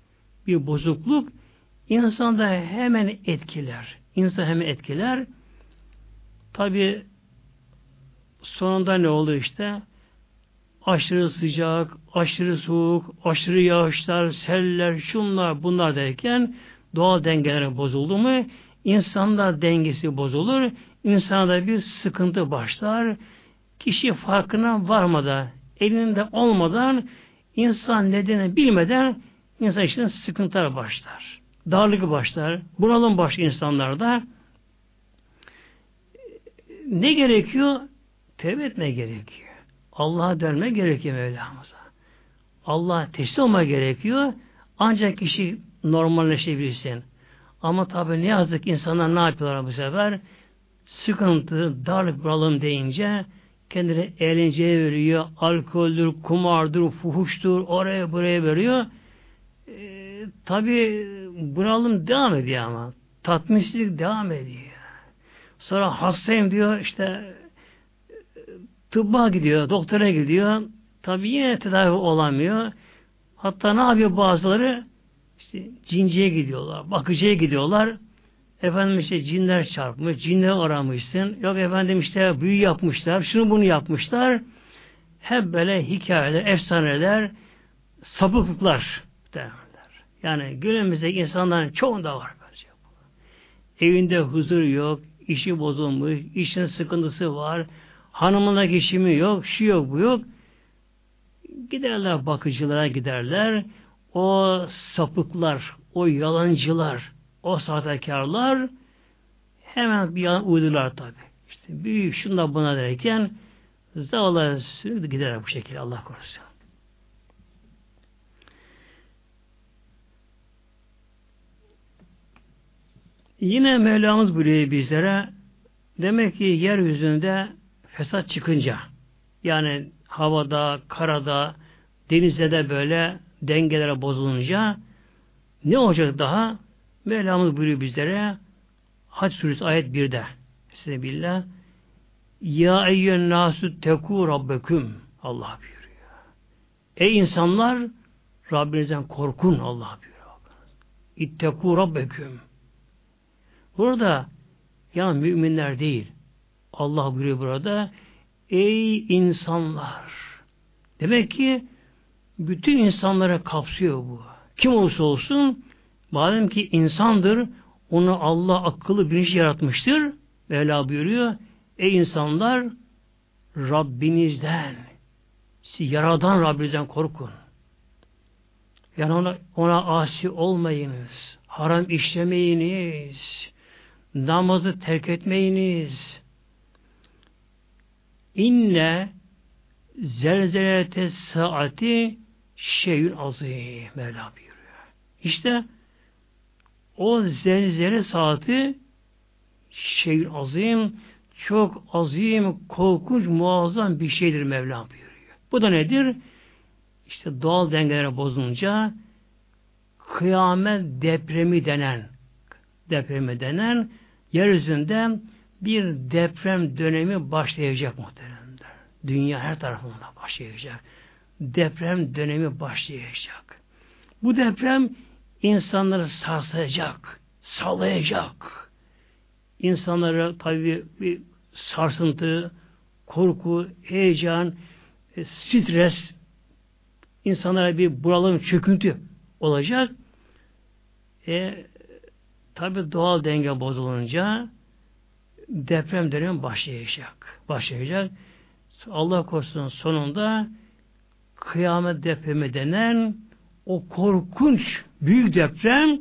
bir bozukluk insanda hemen etkiler. İnsan hemen etkiler. Tabi sonunda ne oldu işte? Aşırı sıcak, aşırı soğuk, aşırı yağışlar, seller, şunlar, bunlar derken doğal dengeler bozuldu mu insanda dengesi bozulur, insanda bir sıkıntı başlar. Kişi farkına varmadan, elinde olmadan insan nedeni bilmeden insan için sıkıntılar başlar. Darlık başlar. Bunalım başlar insanlarda. Ne gerekiyor? Tevbe etme gerekiyor. Allah'a dönme gerekiyor Mevlamıza. Allah'a teslim olma gerekiyor. Ancak kişi normalleşebilsin. Ama tabi ne yazık insanlar ne yapıyorlar bu sefer? Sıkıntı, darlık buralım deyince kendine eğlenceye veriyor. Alkoldür, kumardır, fuhuştur, oraya buraya veriyor. E, tabi bunalım devam ediyor ama. Tatminsizlik devam ediyor. Sonra hastayım diyor işte tıbba gidiyor, doktora gidiyor. Tabi yine tedavi olamıyor. Hatta ne yapıyor bazıları? İşte cinciye gidiyorlar, bakıcıya gidiyorlar. Efendim işte cinler çarpmış, cinler aramışsın. Yok efendim işte büyü yapmışlar, şunu bunu yapmışlar. Hep böyle hikayeler, efsaneler, sapıklıklar derler. Yani günümüzde insanların çoğunda var böylece. Evinde huzur yok, işi bozulmuş, işin sıkıntısı var, hanımına geçimi yok, şu yok, bu yok. Giderler bakıcılara giderler. O sapıklar, o yalancılar, o sahtekarlar hemen bir yana uydular tabi. İşte büyük şunda buna derken zavallı sürekli gider bu şekilde Allah korusun. Yine Mevlamız buyuruyor bizlere demek ki yeryüzünde fesat çıkınca yani havada, karada, denizde de böyle dengelere bozulunca ne olacak daha? Mevlamız buyuruyor bizlere Hac suresi ayet 1'de size billah Ya eyyün nasu teku rabbeküm Allah buyuruyor. Ey insanlar Rabbinizden korkun Allah buyuruyor. İttekû rabbeküm. Burada ya müminler değil. Allah buyuruyor burada. Ey insanlar. Demek ki bütün insanlara kapsıyor bu. Kim olursa olsun madem ki insandır onu Allah akıllı bilinç yaratmıştır. Mevla buyuruyor. Ey insanlar Rabbinizden yaradan Rabbinizden korkun. Yani ona, ona asi olmayınız. Haram işlemeyiniz. Namazı terk etmeyiniz. İnne zelzelete saati şeyün azim Mevla buyuruyor. İşte o zelzele saati şeyün azim çok azim, korkunç, muazzam bir şeydir Mevla buyuruyor. Bu da nedir? İşte doğal dengeler bozulunca kıyamet depremi denen depremi denen yeryüzünde bir deprem dönemi başlayacak muhteremler. Dünya her tarafında başlayacak. Deprem dönemi başlayacak. Bu deprem insanları sarsacak, sallayacak. İnsanlara tabi bir sarsıntı, korku, heyecan, e, stres, insanlara bir buralım çöküntü olacak. E, tabi doğal denge bozulunca deprem dönemi başlayacak. Başlayacak. Allah korusun sonunda kıyamet depremi denen o korkunç büyük deprem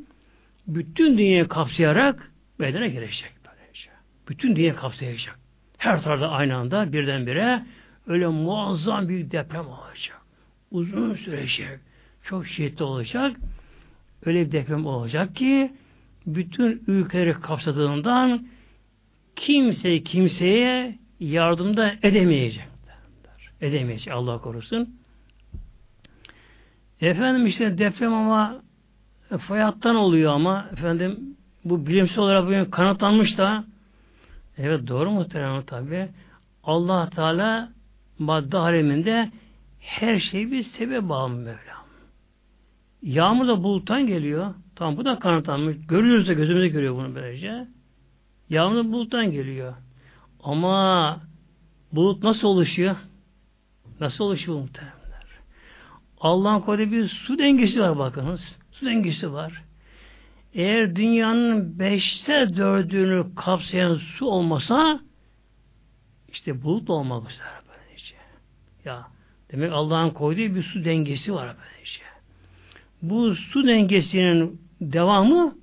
bütün dünyayı kapsayarak bedene girecek. Böylece. Bütün dünyayı kapsayacak. Her tarafta aynı anda birdenbire öyle muazzam bir deprem olacak. Uzun sürecek. Çok şiddetli olacak. Öyle bir deprem olacak ki bütün ülkeleri kapsadığından kimse kimseye yardımda edemeyecek. Edemeyecek Allah korusun. Efendim işte deprem ama fayattan oluyor ama efendim bu bilimsel olarak bugün kanıtlanmış da evet doğru muhtemelen tabi Allah Teala madde aleminde her şey bir sebep bağlı Mevlam. Yağmur da buluttan geliyor. Tamam bu da kanıtlanmış. Görüyoruz da gözümüzde görüyor bunu böylece. Yağmur da buluttan geliyor. Ama bulut nasıl oluşuyor? Nasıl oluşuyor muhtemelen? Allah'ın koyduğu bir su dengesi var bakınız. Su dengesi var. Eğer dünyanın beşte dördünü kapsayan su olmasa işte bulut olmak üzere böylece. Ya demek Allah'ın koyduğu bir su dengesi var böylece. Bu su dengesinin devamı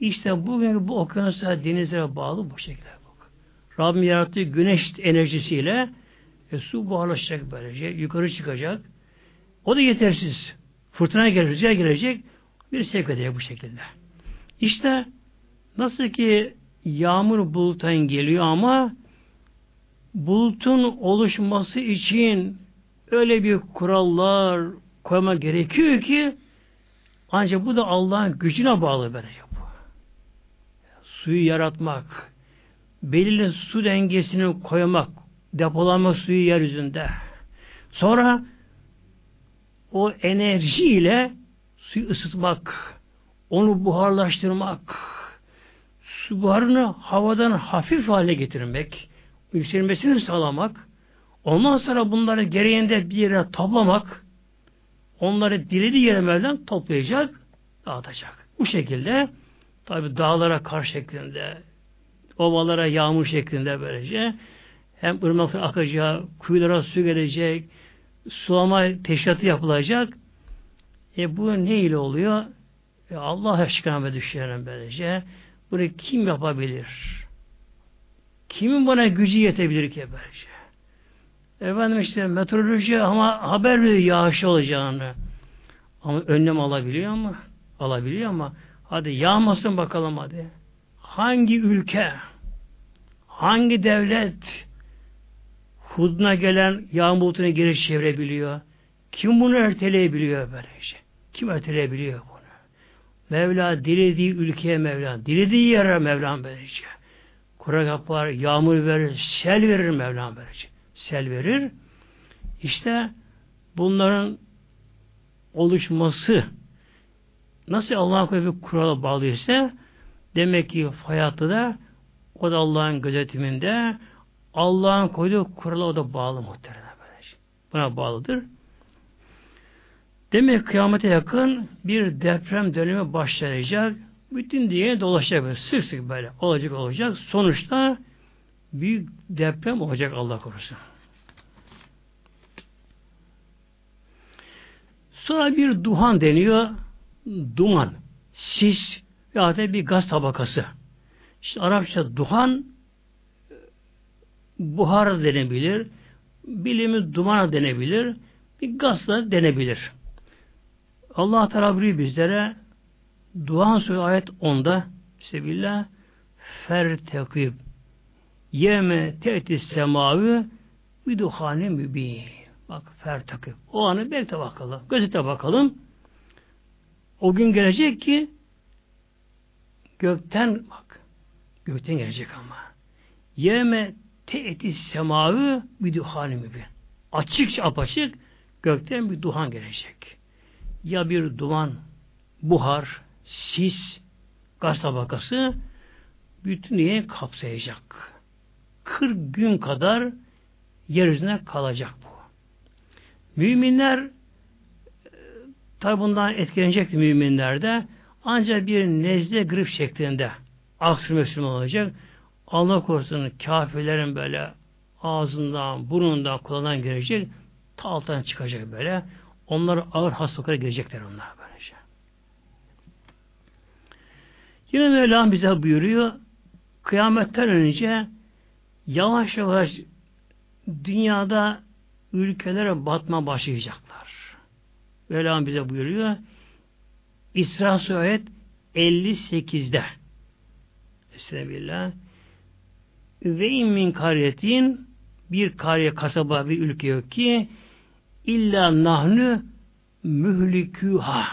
işte bugün bu okyanuslar denizlere bağlı bu şekilde. Bak. Rabbim yarattığı güneş enerjisiyle e, su buharlaşacak böylece. Yukarı çıkacak. O da yetersiz. Fırtına gelecek, rüzgar gelecek. Bir sevk edecek bu şekilde. İşte nasıl ki yağmur buluttan geliyor ama bulutun oluşması için öyle bir kurallar koyma gerekiyor ki ancak bu da Allah'ın gücüne bağlı böylece bu. Suyu yaratmak, belirli su dengesini koymak, depolama suyu yeryüzünde. Sonra o enerjiyle suyu ısıtmak, onu buharlaştırmak, su buharını havadan hafif hale getirmek, yükselmesini sağlamak, ondan sonra bunları gereğinde bir yere toplamak, onları dilediği Mevlam toplayacak, dağıtacak. Bu şekilde tabi dağlara kar şeklinde, ovalara yağmur şeklinde böylece hem ırmaklar akacak, kuyulara su gelecek, sulama teşkilatı yapılacak. E bu ne ile oluyor? E Allah aşkına düşünelim böylece. Bunu kim yapabilir? Kimin bana gücü yetebilir ki böylece? Efendim işte meteoroloji ama haber veriyor yağış olacağını. Ama önlem alabiliyor ama alabiliyor ama hadi yağmasın bakalım hadi. Hangi ülke hangi devlet huduna gelen yağmur bulutunu geri çevirebiliyor. Kim bunu erteleyebiliyor böylece? Kim erteleyebiliyor bunu? Mevla dilediği ülkeye Mevla, dilediği yere Mevla böylece. Kurak yapar, yağmur verir, sel verir Mevla böylece. Sel verir. İşte bunların oluşması nasıl Allah'ın koyduğu bir kurala bağlıysa demek ki hayatta da o da Allah'ın gözetiminde Allah'ın koyduğu kurala o da bağlı muhtemelen. Buna bağlıdır. Demek kıyamete yakın bir deprem dönemi başlayacak. Bütün diye dolaşacak böyle. Sık sık böyle olacak olacak. Sonuçta büyük deprem olacak Allah korusun. Sonra bir duhan deniyor. Duman. Sis ya da bir gaz tabakası. İşte Arapça duhan buhar denebilir. Bilimi duman denebilir. Bir gaz da denebilir. Allah Teala bizlere Duhan Suresi ayet 10'da Sebillah fertekib yeme te'tis semavi biduhane mübin. Bak fertekib. O anı bekle bakalım. Gözete bakalım. O gün gelecek ki gökten bak gökten gelecek ama yeme te'tis semavi biduhane mübin. Açıkça apaçık gökten bir duhan gelecek ya bir duman, buhar, sis, gaz tabakası bütün dünyayı kapsayacak. 40 gün kadar yeryüzüne kalacak bu. Müminler tabi bundan etkilenecek müminler de ancak bir nezle grip şeklinde aksır Müslüman olacak. Allah korusun kafirlerin böyle ağzından, burnundan, kulağından girecek, ta çıkacak böyle. Onlar ağır hastalıklara girecekler onlar böylece. Yine Mevlam bize buyuruyor kıyametten önce yavaş yavaş dünyada ülkelere batma başlayacaklar. Mevlam bize buyuruyor İsra Suayet 58'de Estağfirullah ve min kariyetin bir kariye kasaba bir ülke yok ki İlla nahnu mühliküha.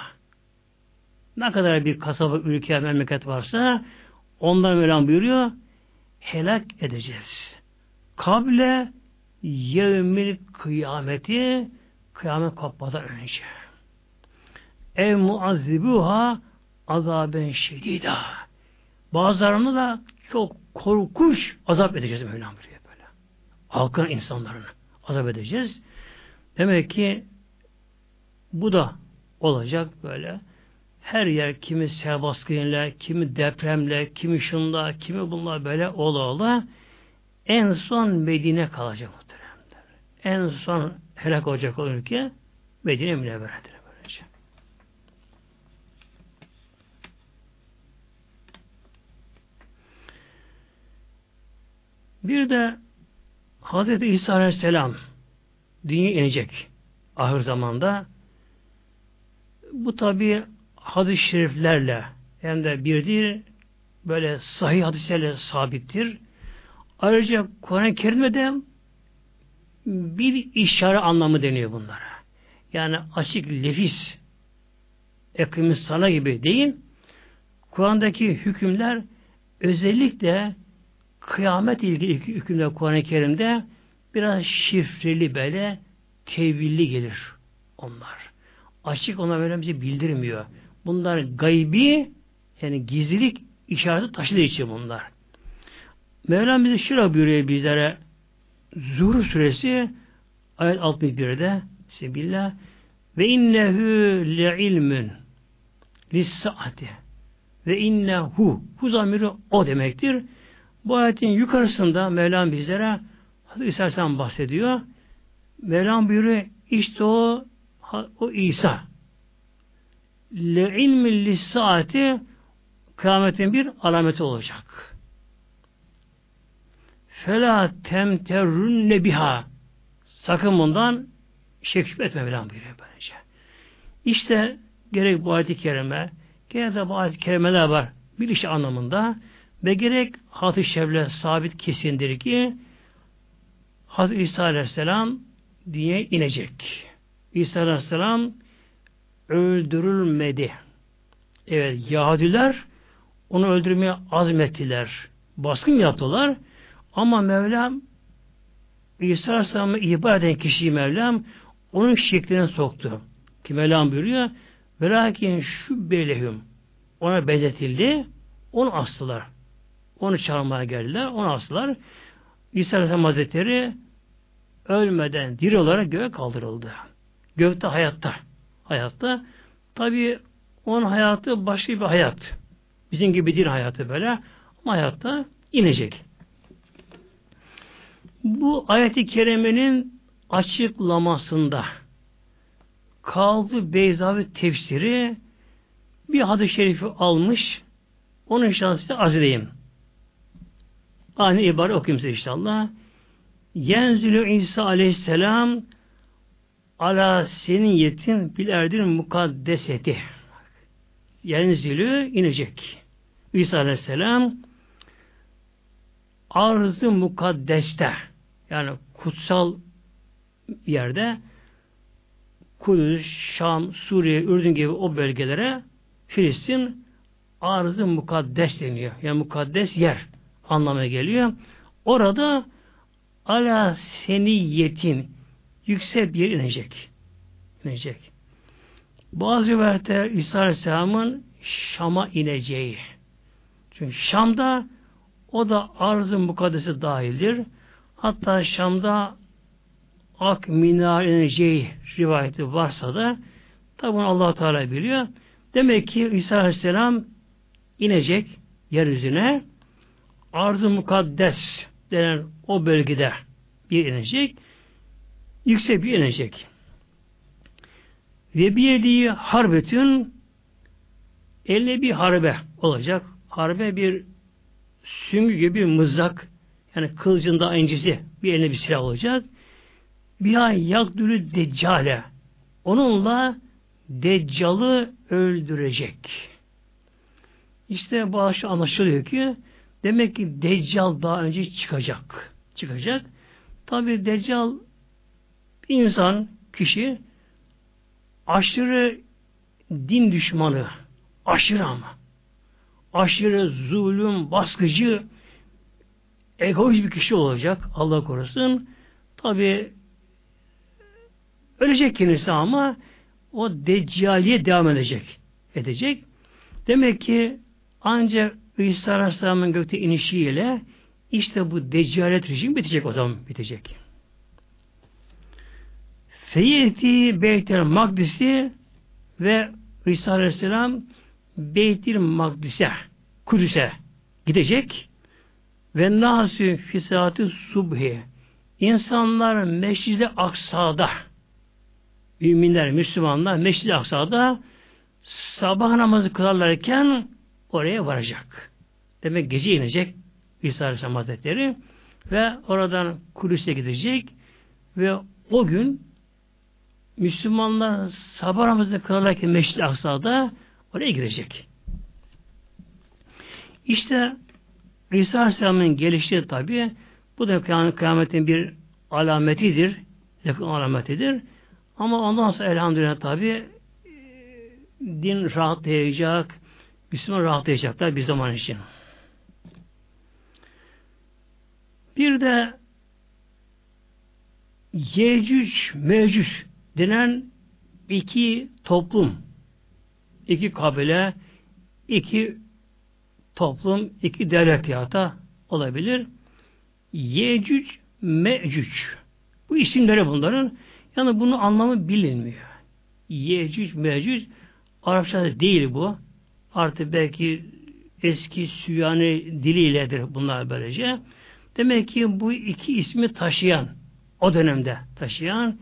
Ne kadar bir kasaba, ülke, memleket varsa ondan Mevlam buyuruyor helak edeceğiz. Kable yevmil kıyameti kıyamet kopmadan önce. Ev muazzibuha azaben şedida. Bazılarını da çok korkunç azap edeceğiz Mevlam buyuruyor böyle. Halkın insanlarını azap edeceğiz. Demek ki bu da olacak böyle. Her yer kimi sel baskınıyla, kimi depremle, kimi şunla, kimi bunlar böyle ola ola en son Medine kalacak muhteremler. En son helak olacak olan ülke Medine Münevvere'dir böylece. Bir de Hazreti İsa Aleyhisselam dünya inecek ahir zamanda. Bu tabi hadis-i şeriflerle hem de bir değil böyle sahih hadislerle sabittir. Ayrıca Kur'an-ı Kerim'de bir işare anlamı deniyor bunlara. Yani açık lefis ekimiz sana gibi değil. Kur'an'daki hükümler özellikle kıyamet ilgili hükümler Kur'an-ı Kerim'de biraz şifreli böyle tevilli gelir onlar. Açık ona böyle bize bildirmiyor. Bunlar gaybi yani gizlilik işareti taşıdığı için bunlar. Mevlam bize şura buyuruyor bizlere Zuhur suresi ayet 61'de Sebillah ve innehu le ilmün lissaati ve innehu hu zamiri o demektir. Bu ayetin yukarısında Mevlam bizlere Hazreti İsa'dan bahsediyor. Mevlam buyuruyor işte o o İsa le ilmi lissaati kıyametin bir alameti olacak. Fela temterrünne biha sakın bundan şek şüphe etme Mevlam buyuruyor böylece. İşte gerek bu ayet-i kerime gerek de bu ayet-i kerimeler var bir iş anlamında ve gerek hatı şevle sabit kesindir ki Hazreti İsa Aleyhisselam diye inecek. İsa Aleyhisselam öldürülmedi. Evet Yahudiler onu öldürmeye azmettiler. Baskın yaptılar. Ama Mevlam İsa Aleyhisselam'ı ibadet eden kişiyi Mevlam onun şekline soktu. ki Mevlam buyuruyor ve lakin şu belehüm ona benzetildi onu astılar. Onu çağırmaya geldiler. Onu astılar. İsa Aleyhisselam Hazretleri ölmeden diri olarak göğe kaldırıldı. Gökte hayatta. Hayatta. Tabi onun hayatı başka bir hayat. Bizim gibi değil hayatı böyle. Ama hayatta inecek. Bu ayeti kerimenin açıklamasında kaldı Beyzavi tefsiri bir hadis-i şerifi almış. Onun şahsıyla arz edeyim. Aynı ibare okuyayım size inşallah. Yenzülü İsa aleyhisselam ala senin yetin bil erdin mukaddeseti. Yenzülü inecek. İsa aleyhisselam arz-ı mukaddeste yani kutsal yerde Kudüs, Şam, Suriye, Ürdün gibi o bölgelere Filistin arz-ı mukaddes deniyor. Yani mukaddes yer anlamına geliyor. Orada ala seniyetin yüksek bir inecek. inecek. Bazı rivayetler İsa Aleyhisselam'ın Şam'a ineceği. Çünkü Şam'da o da arz-ı mukaddesi dahildir. Hatta Şam'da ak minar ineceği rivayeti varsa da tabi bunu allah Teala biliyor. Demek ki İsa Aleyhisselam inecek yeryüzüne arz-ı mukaddes denen o bölgede bir inecek yüksek bir inecek. Ve bir yediği harbetün eline bir harbe olacak. Harbe bir süngü gibi bir mızrak yani kılıcında incisi bir eline bir silah olacak. Bir ay yakdülü deccale onunla deccalı öldürecek. İşte bu anlaşılıyor ki demek ki deccal daha önce çıkacak. Çıkacak. Tabi deccal insan, kişi aşırı din düşmanı, aşırı ama aşırı zulüm, baskıcı, egoist bir kişi olacak. Allah korusun. Tabi ölecek kendisi ama o deccaliye devam edecek. Edecek. Demek ki ancak İsa Aleyhisselam'ın gökte inişiyle işte bu deccalet rejim bitecek o zaman bitecek. Feyyeti Beytel Makdis'i ve İsa Aleyhisselam Beytil Makdis'e Kudüs'e gidecek ve nasü fisatı subhi insanlar Meşrid-i Aksa'da müminler, Müslümanlar Meşrid-i Aksa'da sabah namazı kılarlarken oraya varacak. Demek gece inecek İsa Aleyhisselam Hazretleri ve oradan Kudüs'e gidecek ve o gün Müslümanlar sabah namazı kılarlarken Meşrid-i Aksa'da oraya girecek. İşte İsa Aleyhisselam'ın gelişi tabi bu da kıyametin bir alametidir. Yakın alametidir. Ama ondan sonra elhamdülillah tabi din rahatlayacak, Müslüman rahatlayacaklar bir zaman için. Bir de Yecüc Mecüc denen iki toplum, iki kabile, iki toplum, iki devlet yahta olabilir. Yecüc Mecüc. Bu isimleri bunların. Yani bunun anlamı bilinmiyor. Yecüc Mecüc Arapçada değil bu. Artık belki eski Süyani diliyledir bunlar böylece. Demek ki bu iki ismi taşıyan, o dönemde taşıyan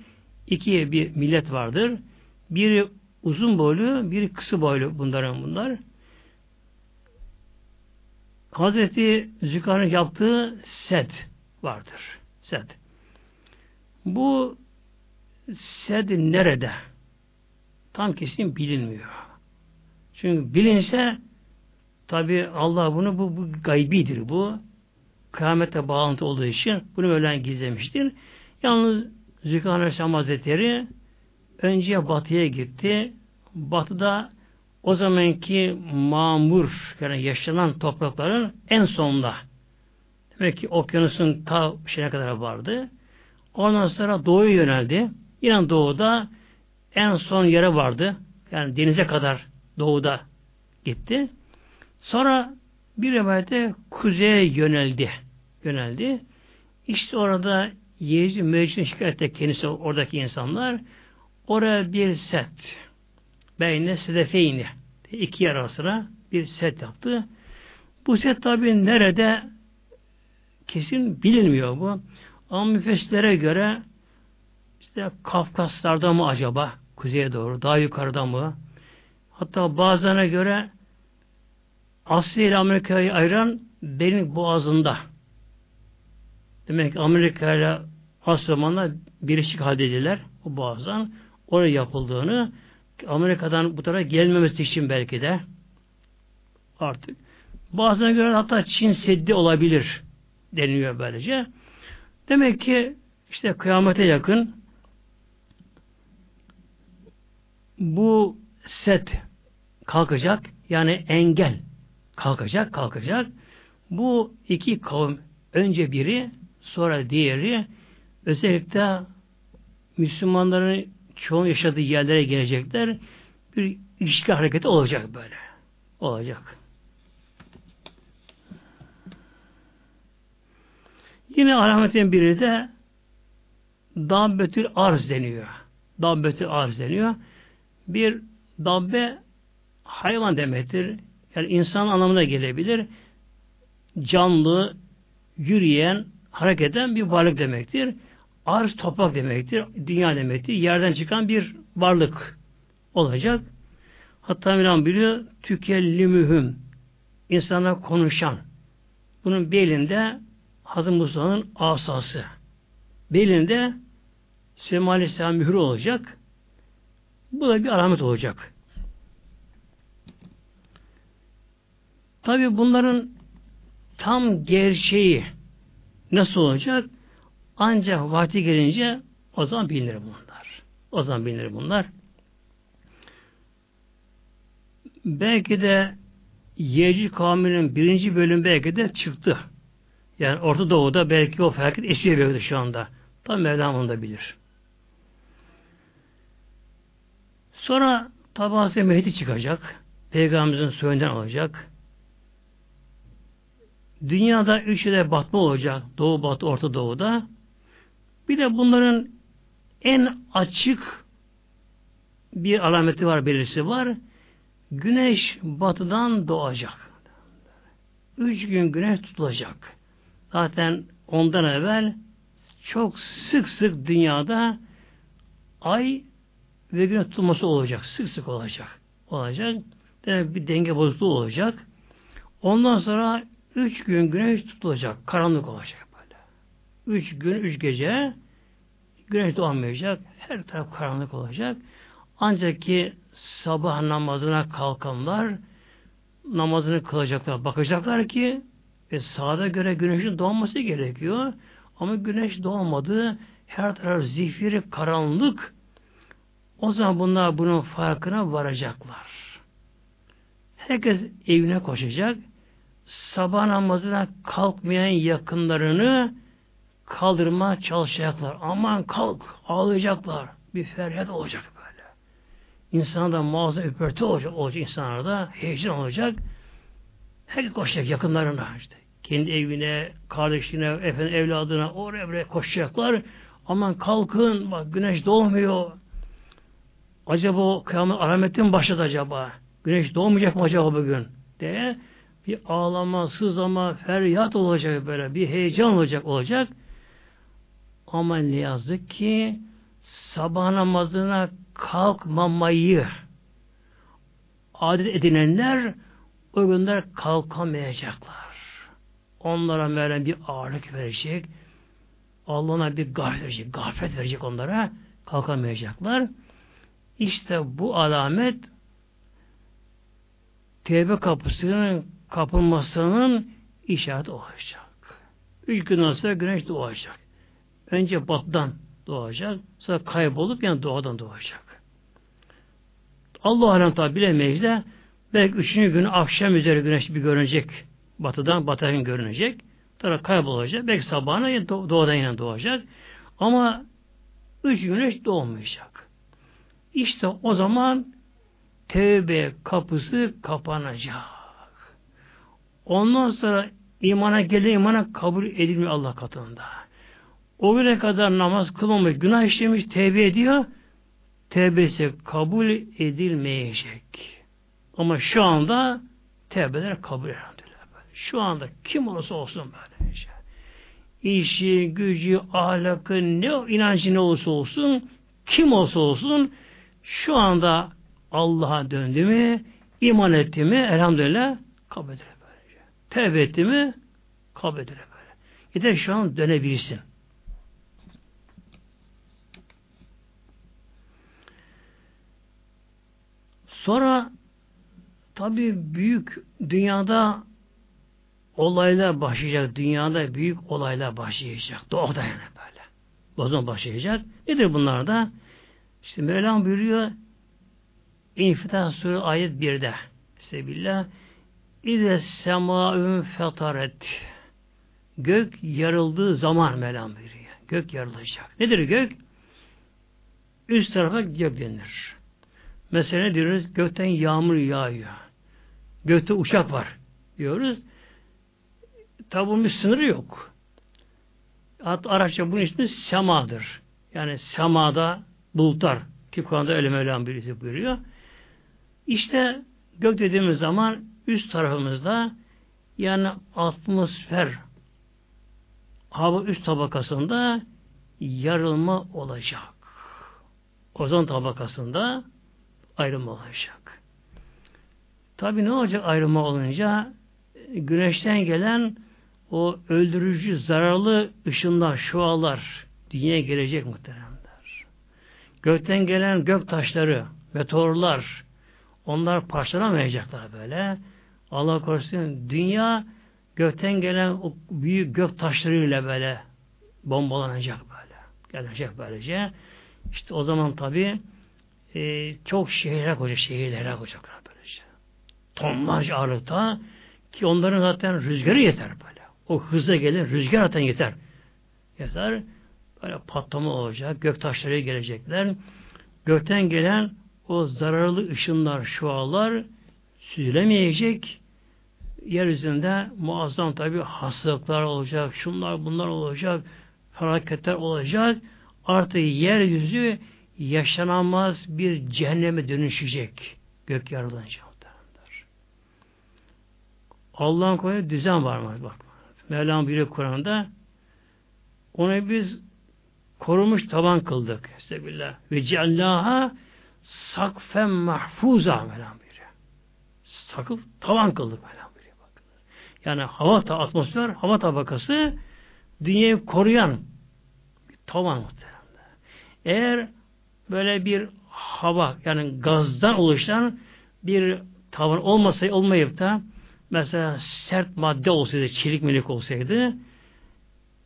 iki bir millet vardır. Biri uzun boylu, biri kısa boylu bunların bunlar. Hazreti Zükar'ın yaptığı set vardır. Set. Bu sed nerede? Tam kesin bilinmiyor. Çünkü bilinse tabi Allah bunu bu, bu gaybidir bu. Kıyamete bağlantı olduğu için bunu öyle gizlemiştir. Yalnız Zülkan Aleyhisselam Hazretleri önce batıya gitti. Batıda o zamanki mamur yani yaşanan toprakların en sonunda demek ki okyanusun ta şeyine kadar vardı. Ondan sonra doğuya yöneldi. Yine doğuda en son yere vardı. Yani denize kadar doğuda gitti. Sonra bir rivayette kuzeye yöneldi. Yöneldi. İşte orada Yezid Meclis'in şikayette kendisi oradaki insanlar oraya bir set beyne sedefeyni iki yer arasına bir set yaptı. Bu set tabi nerede kesin bilinmiyor bu. Ama müfessirlere göre işte Kafkaslar'da mı acaba? Kuzeye doğru, daha yukarıda mı? Hatta bazılarına göre Asya ile Amerika'yı ayıran Berin Boğazı'nda. Demek ki Amerika ile Asyamanlar birleşik haldediler bu boğazdan. Oraya yapıldığını Amerika'dan bu tarafa gelmemesi için belki de artık. Bazılarına göre hatta Çin Seddi olabilir deniliyor böylece. Demek ki işte kıyamete yakın bu set kalkacak yani engel kalkacak kalkacak. Bu iki kavim önce biri sonra diğeri özellikle Müslümanların çoğun yaşadığı yerlere gelecekler. Bir ilişki hareketi olacak böyle. Olacak. Yine alametin biri de dabbetül arz deniyor. Dabbetül arz deniyor. Bir dabbe hayvan demektir. Yani insan anlamına gelebilir. Canlı, yürüyen, hareket eden bir varlık demektir. Arz toprak demektir. Dünya demektir. Yerden çıkan bir varlık olacak. Hatta Miran biliyor tükellimühüm insana konuşan. Bunun belinde Hazreti Musa'nın asası. Belinde Süleyman Aleyhisselam mührü olacak. Bu da bir alamet olacak. Tabi bunların tam gerçeği nasıl olacak? Ancak vakti gelince o zaman bilinir bunlar. O zaman bilinir bunlar. Belki de Yecid kavminin birinci bölüm belki de çıktı. Yani Orta Doğu'da belki o felaket esiyor belki şu anda. Tam Mevlam onu da bilir. Sonra tabi Mehdi çıkacak. Peygamberimizin soyundan olacak. Dünyada üç yere batma olacak. Doğu, Batı, Orta Doğu'da. Bir de bunların en açık bir alameti var, belirsi var. Güneş batıdan doğacak. Üç gün güneş tutulacak. Zaten ondan evvel çok sık sık dünyada ay ve güneş tutulması olacak. Sık sık olacak. Olacak. Demek bir denge bozukluğu olacak. Ondan sonra üç gün güneş tutulacak. Karanlık olacak böyle. Üç gün, üç gece güneş doğmayacak. Her taraf karanlık olacak. Ancak ki sabah namazına kalkanlar namazını kılacaklar. Bakacaklar ki e, sağda göre güneşin doğması gerekiyor. Ama güneş doğmadı. Her taraf zifiri karanlık. O zaman bunlar bunun farkına varacaklar. Herkes evine koşacak. Sabah namazına kalkmayan yakınlarını kaldırma çalışacaklar. Aman kalk, ağlayacaklar. Bir feryat olacak böyle. İnsanlarda mağaza öpürtü olacak, olacak insanlarda heyecan olacak. Herkes koşacak yakınlarına işte. Kendi evine, kardeşine, efendim evladına oraya buraya koşacaklar. Aman kalkın, bak güneş doğmuyor. Acaba o kıyamet alameti mi başladı acaba? Güneş doğmayacak mı acaba bugün? diye bir ağlama, sızlama, feryat olacak böyle. Bir heyecan olacak olacak. Ama ne yazık ki sabah namazına kalkmamayı adet edinenler o günler kalkamayacaklar. Onlara Mevlam bir ağırlık verecek. Allah'ına bir gaflet verecek. Gaflet verecek onlara. Kalkamayacaklar. İşte bu alamet tevbe kapısının kapılmasının işareti olacak. Üç gün sonra güneş doğacak. Önce batıdan doğacak. Sonra kaybolup yani doğadan doğacak. Allah alem tabi bilemeyiz de belki üçüncü gün akşam üzeri güneş bir görünecek. Batıdan batıdan görünecek. Sonra kaybolacak. Belki sabahına doğadan yine doğacak. Ama üç güneş doğmayacak. İşte o zaman tevbe kapısı kapanacak. Ondan sonra imana gelen imana kabul edilmiyor Allah katında. O güne kadar namaz kılmamış, günah işlemiş, tevbe ediyor. Tevbesi kabul edilmeyecek. Ama şu anda tevbeler kabul elhamdülillah. Şu anda kim olursa olsun böyle şey. İşi, gücü, ahlakı, ne inancı ne olursa olsun, kim olsa olsun, şu anda Allah'a döndü mü, iman etti mi, elhamdülillah kabul edilir. Tevbe etti mi, kabul edilir böyle. Yeter şu an dönebilirsin. Sonra tabi büyük dünyada olaylar başlayacak. Dünyada büyük olaylar başlayacak. Doğuda yani böyle. Zaman başlayacak. Nedir bunlar da? İşte Mevlam buyuruyor İnfitah Suresi ayet 1'de Sebillah İde semaün fetaret Gök yarıldığı zaman Mevlam buyuruyor. Gök yarılacak. Nedir gök? Üst tarafa gök denir. Mesela diyoruz gökten yağmur yağıyor. Gökte uçak var diyoruz. Tabi bunun bir sınırı yok. Hatta Arapça bunun ismi semadır. Yani semada bulutlar ki Kur'an'da öyle Mevlam birisi buyuruyor. İşte gök dediğimiz zaman üst tarafımızda yani atmosfer hava üst tabakasında yarılma olacak. Ozon tabakasında ayrılma olacak. Tabi ne olacak ayrılma olunca? Güneşten gelen o öldürücü, zararlı ışınlar, şualar dünyaya gelecek muhteremler. Gökten gelen gök taşları, meteorlar, onlar parçalamayacaklar böyle. Allah korusun dünya gökten gelen o büyük gök taşlarıyla böyle bombalanacak böyle. Gelecek böylece. İşte o zaman tabi e, çok şehirler koyacak, şehirlere koyacaklar böylece. Tonlarca ağırlıkta ki onların zaten rüzgarı yeter böyle. O hızla gelen rüzgar zaten yeter. Yeter. Böyle patlama olacak. Gök taşları gelecekler. Gökten gelen o zararlı ışınlar, şualar süzülemeyecek. Yeryüzünde muazzam tabi hastalıklar olacak, şunlar bunlar olacak, felaketler olacak. Artık yeryüzü yaşanamaz bir cehenneme dönüşecek. Gök yarılınca. Allah'ın koyduğu düzen var mı? Bak. Mevlam biri Kur'an'da onu biz korumuş taban kıldık. Estağfirullah. Ve ceallaha sakfen mahfuza Mevlam buyuruyor. Sakıp tavan buyuruyor. Bakın. Yani hava, atmosfer, hava tabakası dünyayı koruyan bir tavan muhtemelen. Eğer böyle bir hava yani gazdan oluşan bir tavan olmasaydı olmayıp da mesela sert madde olsaydı, çelik melik olsaydı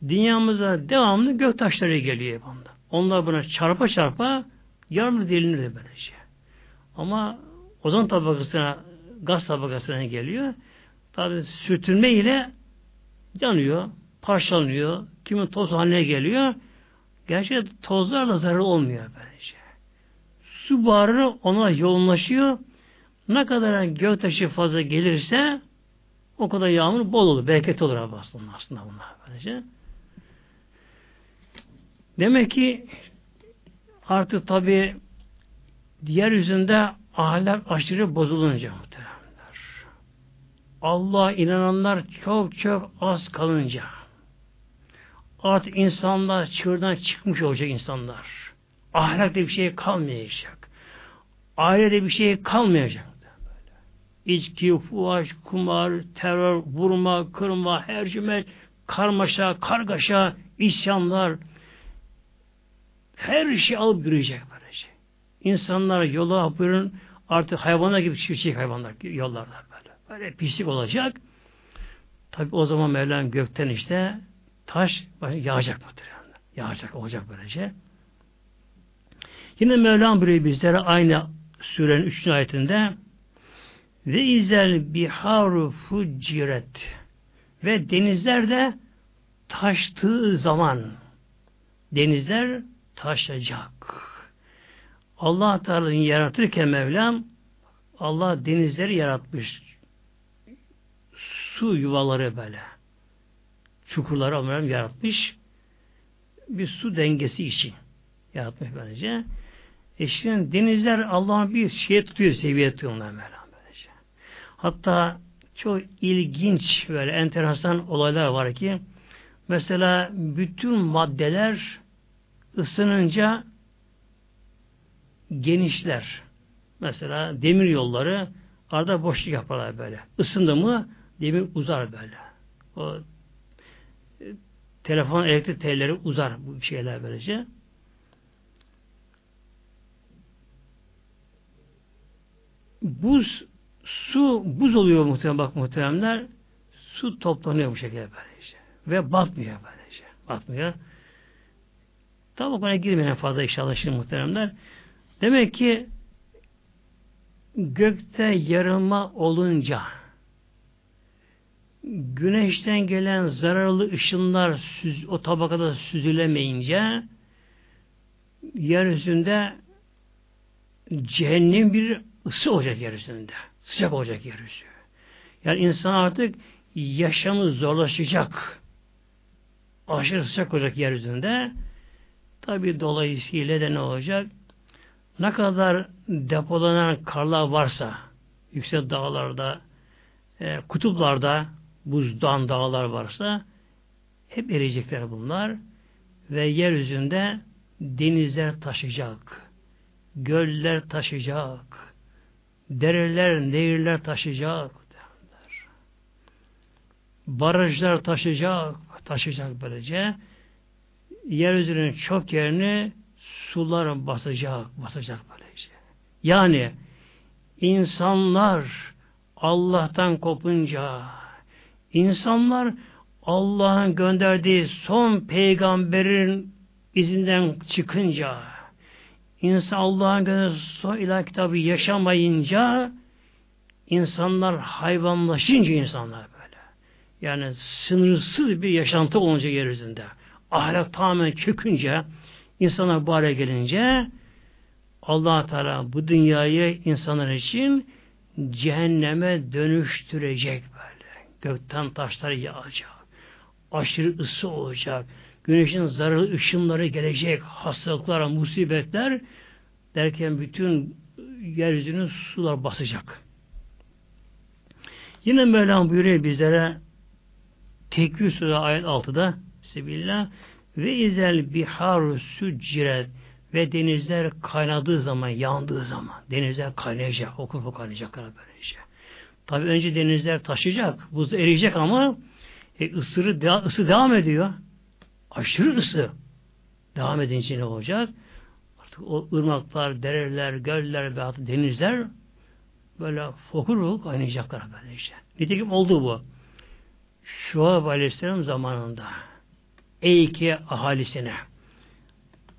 dünyamıza devamlı gök taşları geliyor bunda. Onlar buna çarpa çarpa yarım delinirdi böylece. Ama ozon tabakasına, gaz tabakasına geliyor. Tabi sürtünme ile yanıyor, parçalanıyor, kimin toz haline geliyor. Gerçi tozlarla zarar olmuyor böylece. Su buharı ona yoğunlaşıyor. Ne kadar göktaşı fazla gelirse o kadar yağmur bol olur, bereket olur aslında, aslında bunlar böylece. Demek ki artık tabi diğer yüzünde ahlak aşırı bozulunca muhteremler. Allah inananlar çok çok az kalınca artık insanlar çığırdan çıkmış olacak insanlar. Ahlakta bir şey kalmayacak. Ailede bir şey kalmayacak. İçki, fuaş, kumar, terör, vurma, kırma, hercimek, karmaşa, kargaşa, isyanlar, her şey alıp yürüyecek böylece. İnsanlar yola buyurun artık hayvanlar gibi çiftçilik hayvanlar yollarda Böyle pislik olacak. Tabi o zaman Mevlam gökten işte taş yağacak muhtemelen. Yağacak olacak böylece. Yine Mevlam buyuruyor bizlere aynı surenin 3. ayetinde ve izel biharu fuciret ve denizler de taştığı zaman denizler taşacak. Allah Teala'yı yaratırken Mevlam Allah denizleri yaratmış. Su yuvaları böyle. Çukurları Mevlam yaratmış. Bir su dengesi için yaratmış bence. E şimdi denizler Allah'ın bir şey tutuyor, seviye tutuyor onlar böylece. Hatta çok ilginç böyle enteresan olaylar var ki mesela bütün maddeler ısınınca genişler. Mesela demir yolları arada boşluk yaparlar böyle. Isındı mı demir uzar böyle. O e, telefon elektrik telleri uzar bu şeyler böylece. Buz su buz oluyor muhtemelen bak muhteremler. Su toplanıyor bu şekilde böylece. Ve batmıyor böylece. Batmıyor. Tam o konuya girmeyen fazla inşallah şimdi muhteremler. Demek ki gökte yarılma olunca güneşten gelen zararlı ışınlar süz, o tabakada süzülemeyince yeryüzünde cehennem bir ısı olacak yeryüzünde. Sıcak olacak yeryüzü. Yani insan artık yaşamı zorlaşacak. Aşırı sıcak olacak yeryüzünde. Tabi dolayısıyla da ne olacak? Ne kadar depolanan karlar varsa yüksek dağlarda, e, kutuplarda buzdan dağlar varsa hep eriyecekler bunlar ve yeryüzünde denizler taşıyacak, göller taşıyacak, dereler, nehirler taşıyacak, barajlar taşıyacak, taşıyacak böylece yeryüzünün çok yerini sular basacak, basacak böylece. Yani insanlar Allah'tan kopunca, insanlar Allah'ın gönderdiği son peygamberin izinden çıkınca, insan Allah'ın gönderdiği son ilah kitabı yaşamayınca, insanlar hayvanlaşınca insanlar böyle. Yani sınırsız bir yaşantı olunca yeryüzünde. Ahlak tamamen çökünce, İnsanlar bu gelince allah Teala bu dünyayı insanlar için cehenneme dönüştürecek. Gökten taşlar yağacak. Aşırı ısı olacak. Güneşin zararlı ışınları gelecek. Hastalıklar, musibetler derken bütün yeryüzünün sular basacak. Yine Mevlam buyuruyor bizlere Tekvir Suresi ayet 6'da Sebillah ve izel bihar sücciret ve denizler kaynadığı zaman, yandığı zaman denizler kaynayacak, okup kaynayacaklar böylece. Tabi önce denizler taşıyacak, buz eriyecek ama e, ısırı, ısı devam ediyor. Aşırı ısı. Devam edince ne olacak? Artık o ırmaklar, dereler, göller ve denizler böyle fokur kaynayacaklar böylece. Nitekim oldu bu. Şuab Aleyhisselam zamanında Eyke ahalisine.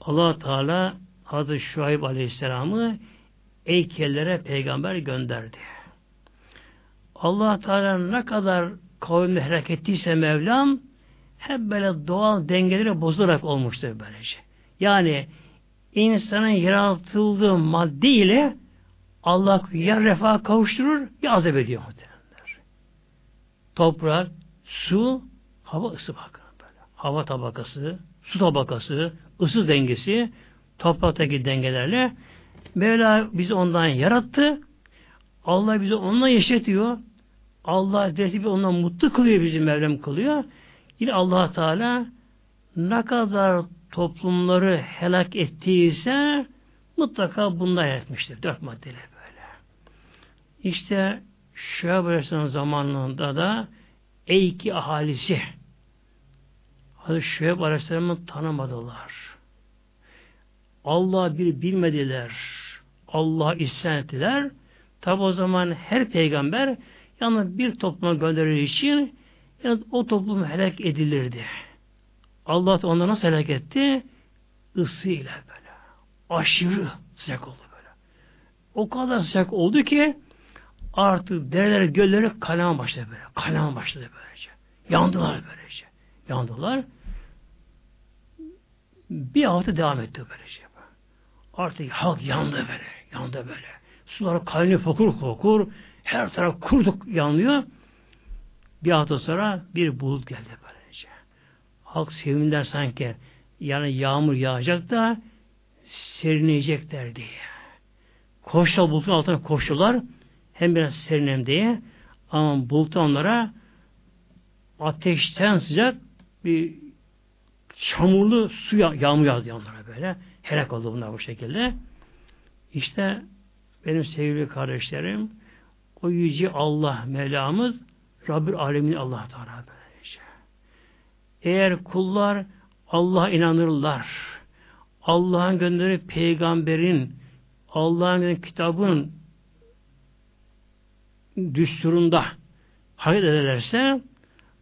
allah Teala Hazreti Şuayb Aleyhisselam'ı Eykelere peygamber gönderdi. Allah Teala ne kadar kavmi helak ettiyse Mevlam hep böyle doğal dengeleri bozularak olmuştur böylece. Yani insanın yaratıldığı madde ile Allah ya refah kavuşturur ya azap ediyor muhtemelenler. Toprak, su, hava ısı bakın hava tabakası, su tabakası, ısı dengesi, topraktaki dengelerle Mevla bizi ondan yarattı. Allah bizi onunla yaşatıyor. Allah bir ondan mutlu kılıyor bizi Mevlam kılıyor. Yine allah Teala ne kadar toplumları helak ettiyse mutlaka bunlar etmiştir. Dört maddeyle böyle. İşte Şuayb Aleyhisselam zamanında da Eyki ahalisi Hazreti Şuayb Aleyhisselam'ı tanımadılar. Allah bir bilmediler. Allah isyan ettiler. Tabi o zaman her peygamber yalnız bir topluma gönderir için yani o toplum helak edilirdi. Allah da onları nasıl helak etti? Isıyla böyle. Aşırı sıcak oldu böyle. O kadar sıcak oldu ki artık dereler, gölleri kaynama başladı böyle. Kaynama başladı böylece. Yandılar böylece. Yandılar. Bir hafta devam etti böyle şey. Artık halk yandı böyle. Yandı böyle. Sular kaynıyor fokur fokur. Her taraf kurduk yanlıyor. Bir hafta sonra bir bulut geldi böylece. Halk sevindiler sanki. Yani yağmur yağacak da serinleyecekler diye. Koştular bulutun altına koştular. Hem biraz serinem diye. Ama bulut onlara ateşten sıcak bir çamurlu su yağmur yağdı onlara böyle. Helak oldu bunlar bu şekilde. İşte benim sevgili kardeşlerim o yüce Allah Mevlamız Rabbül Alemin Allah Teala böylece. Eğer kullar Allah'a inanırlar, Allah'ın gönderdiği peygamberin, Allah'ın gönderdiği kitabın düsturunda hareket ederlerse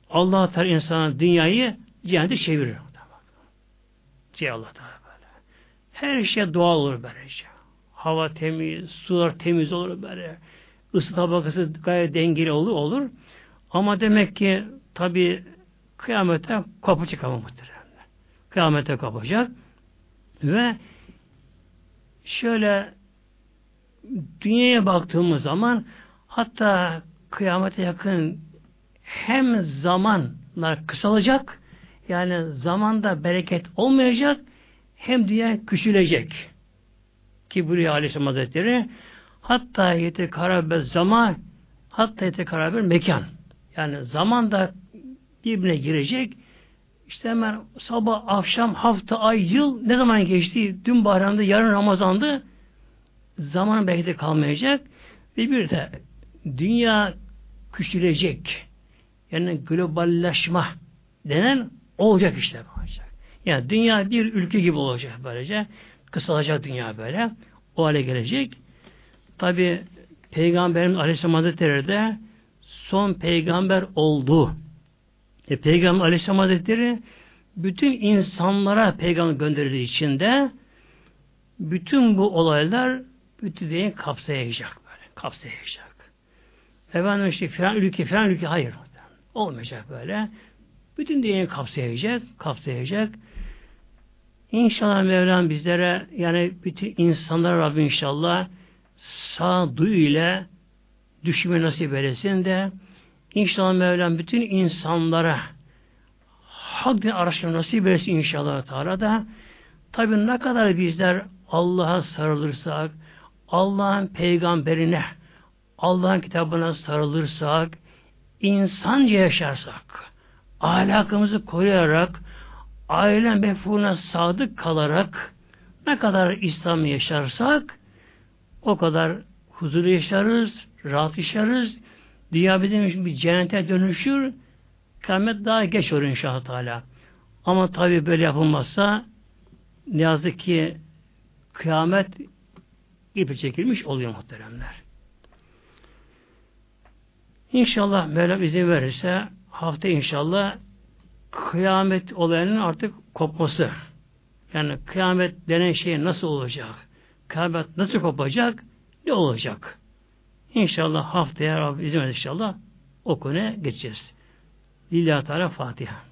Allah Teala insana dünyayı cennete çevirir. Diye Allah Teala böyle. Her şey doğal olur böylece. Hava temiz, sular temiz olur böyle. Isı tabakası gayet dengeli olur, olur. Ama demek ki tabi kıyamete kopacak ama muhtemelen. Kıyamete kopacak. Ve şöyle dünyaya baktığımız zaman hatta kıyamete yakın hem zamanlar kısalacak yani zamanda bereket olmayacak hem dünya küçülecek. Ki buraya Aleyhisselam Hazretleri hatta yete karabe zaman hatta yete karabe mekan. Yani zaman da birbirine girecek. İşte hemen sabah, akşam, hafta, ay, yıl ne zaman geçti? Dün bayramda, yarın Ramazan'dı. Zaman belki de kalmayacak. Ve bir de dünya küçülecek. Yani globalleşme denen olacak işte olacak. Yani dünya bir ülke gibi olacak böylece. Kısalacak dünya böyle. O hale gelecek. Tabi Peygamberimiz Aleyhisselam Hazretleri de son peygamber oldu. E, Peygamber Aleyhisselam Hazretleri bütün insanlara peygamber gönderildiği için de bütün bu olaylar bütün dünyayı kapsayacak böyle. Kapsayacak. Efendim işte filan ülke filan ülke hayır. Olmayacak böyle. Bütün dünyayı kapsayacak, kapsayacak. İnşallah Mevlam bizlere yani bütün insanlara Rabbim inşallah sağ duyu ile düşme nasip eylesin de inşallah Mevlam bütün insanlara hak din araştırma nasip eylesin inşallah Teala da. Tabi ne kadar bizler Allah'a sarılırsak Allah'ın peygamberine Allah'ın kitabına sarılırsak insanca yaşarsak ahlakımızı koruyarak aile mefhumuna sadık kalarak ne kadar İslam yaşarsak o kadar huzurlu yaşarız, rahat yaşarız. Dünya bizim bir cennete dönüşür. Kıyamet daha geç olur inşallah Teala. Ama tabi böyle yapılmazsa ne yazık ki kıyamet ipi çekilmiş oluyor muhteremler. İnşallah Mevlam izin verirse hafta inşallah kıyamet olayının artık kopması. Yani kıyamet denen şey nasıl olacak? Kıyamet nasıl kopacak? Ne olacak? İnşallah haftaya Rabbi izin inşallah o konuya geçeceğiz. Lillahi Teala Fatiha.